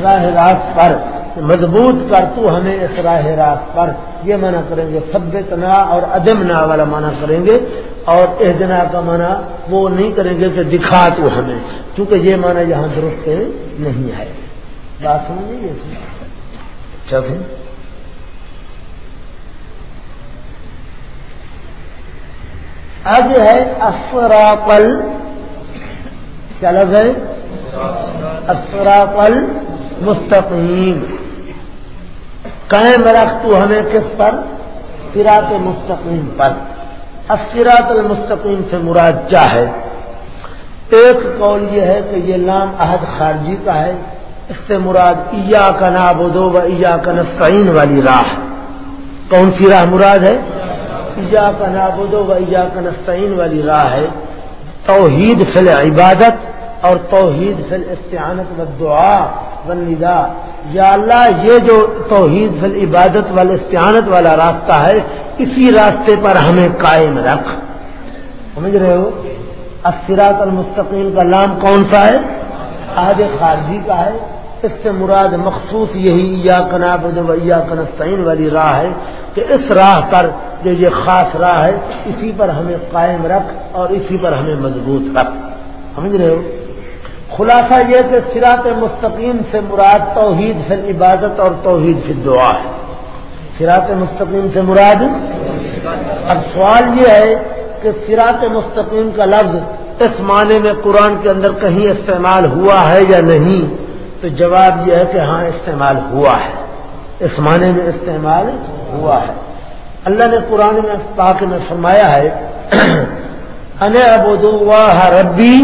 راہ راست پر۔ مضبوط کر تو ہمیں اس راہ راست پر۔ یہ منع کریں گے سبت نا اور ادم نا والا منع کریں گے۔ اور اہدنا کا معنی وہ نہیں کریں گے کہ دکھا تو ہمیں۔ کیونکہ یہ معنی یہاں درست نہیں ہے۔ بات سمجھ اچھا پھر۔ آگے ہے افراپل کیا لفظ ہے؟ افراپل مستقیم۔ قائم رکھ تو ہمیں کس پر؟ سراط مستقیم پر۔ اسرات المستقیم سے مراد کیا ہے۔ ایک قول یہ ہے کہ یہ لام عہد خارجی کا ہے۔ اس سے مراد ایا کا نابودو و ایا کا نسعین والی راہ۔ کون سی راہ مراد ہے؟ ایا کا نابودو و ایا کا نسعین والی راہ ہے توحید فل عبادت اور توحید فل استعانت و دعا و ندا یا اللہ، یہ جو توحید فل عبادت والا استعانت والا راستہ ہے، اسی راستے پر ہمیں قائم رکھ۔ سمجھ رہے ہو؟ اسرات المستقیم کا نام کون سا ہے؟ آج خارجی کا ہے۔ اس سے مراد مخصوص یہی یا کناب یا کنستین والی راہ ہے کہ اس راہ پر جو یہ خاص راہ ہے، اسی پر ہمیں قائم رکھ اور اسی پر ہمیں مضبوط رکھ۔ سمجھ رہے ہو؟ خلاصہ یہ کہ سرات مستقیم سے مراد توحید سے عبادت اور توحید سے دعا ہے۔ سرات مستقیم سے مراد؟ اب سوال یہ ہے کہ سرات مستقیم کا لفظ اس معنی میں قرآن کے اندر کہیں استعمال ہوا ہے یا نہیں؟ تو جواب یہ ہے کہ ہاں استعمال ہوا ہے۔ اس معنی میں استعمال ہوا ہے۔ اللہ نے قرآن میں پاک میں فرمایا ہے ان ابود اللہ ربی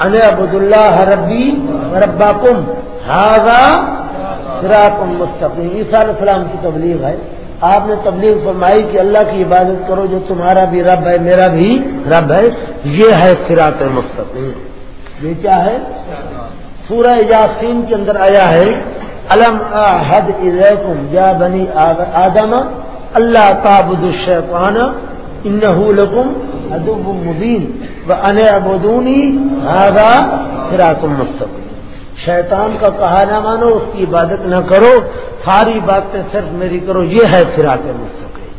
ان ابود اللہ ربی ربا کم ہاضا سراط مستقیم۔ عیسیٰ علیہ السلام کی تبلیغ ہے۔ آپ نے تبلیغ فرمائی کہ اللہ کی عبادت کرو، جو تمہارا بھی رب ہے، میرا بھی رب ہے۔ یہ ہے سراط مستقیم۔ یہ کیا ہے؟ سورہ یاسین کے اندر آیا ہے علم حد الیکم یا بنی آدم، اللہ تعبد الشیطان، انہو لکم ادب مبین، و ان ابودونی هذا سراط مستقیم. شیطان کا کہا، نہ مانو، اس کی عبادت نہ کرو، ساری باتیں صرف میری کرو، یہ ہے سراط مستقیم.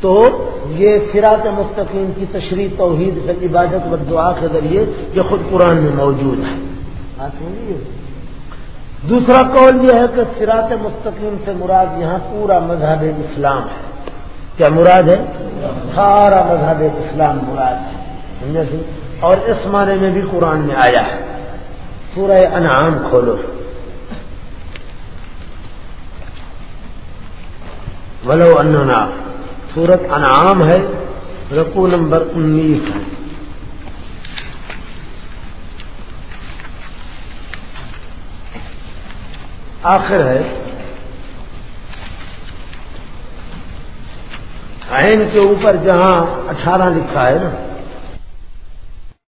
تو یہ سراط مستقیم کی تشریح توحید عبادت و دعا کے ذریعے یہ خود قرآن میں موجود ہے۔ دوسرا قول یہ ہے کہ سراط مستقیم سے مراد یہاں پورا مذہب اسلام ہے۔ کیا مراد ہے؟ سارا مذہب اسلام مراد ہے۔ سمجھے اور اس معنی میں بھی قرآن میں آیا ہے۔ سورہ انعام کھولو۔ ولو اننا، سورت انعام ہے۔ رقو نمبر انیس ہے۔ آخر ہے۔ عین کے اوپر جہاں اٹھارہ لکھا ہے نا۔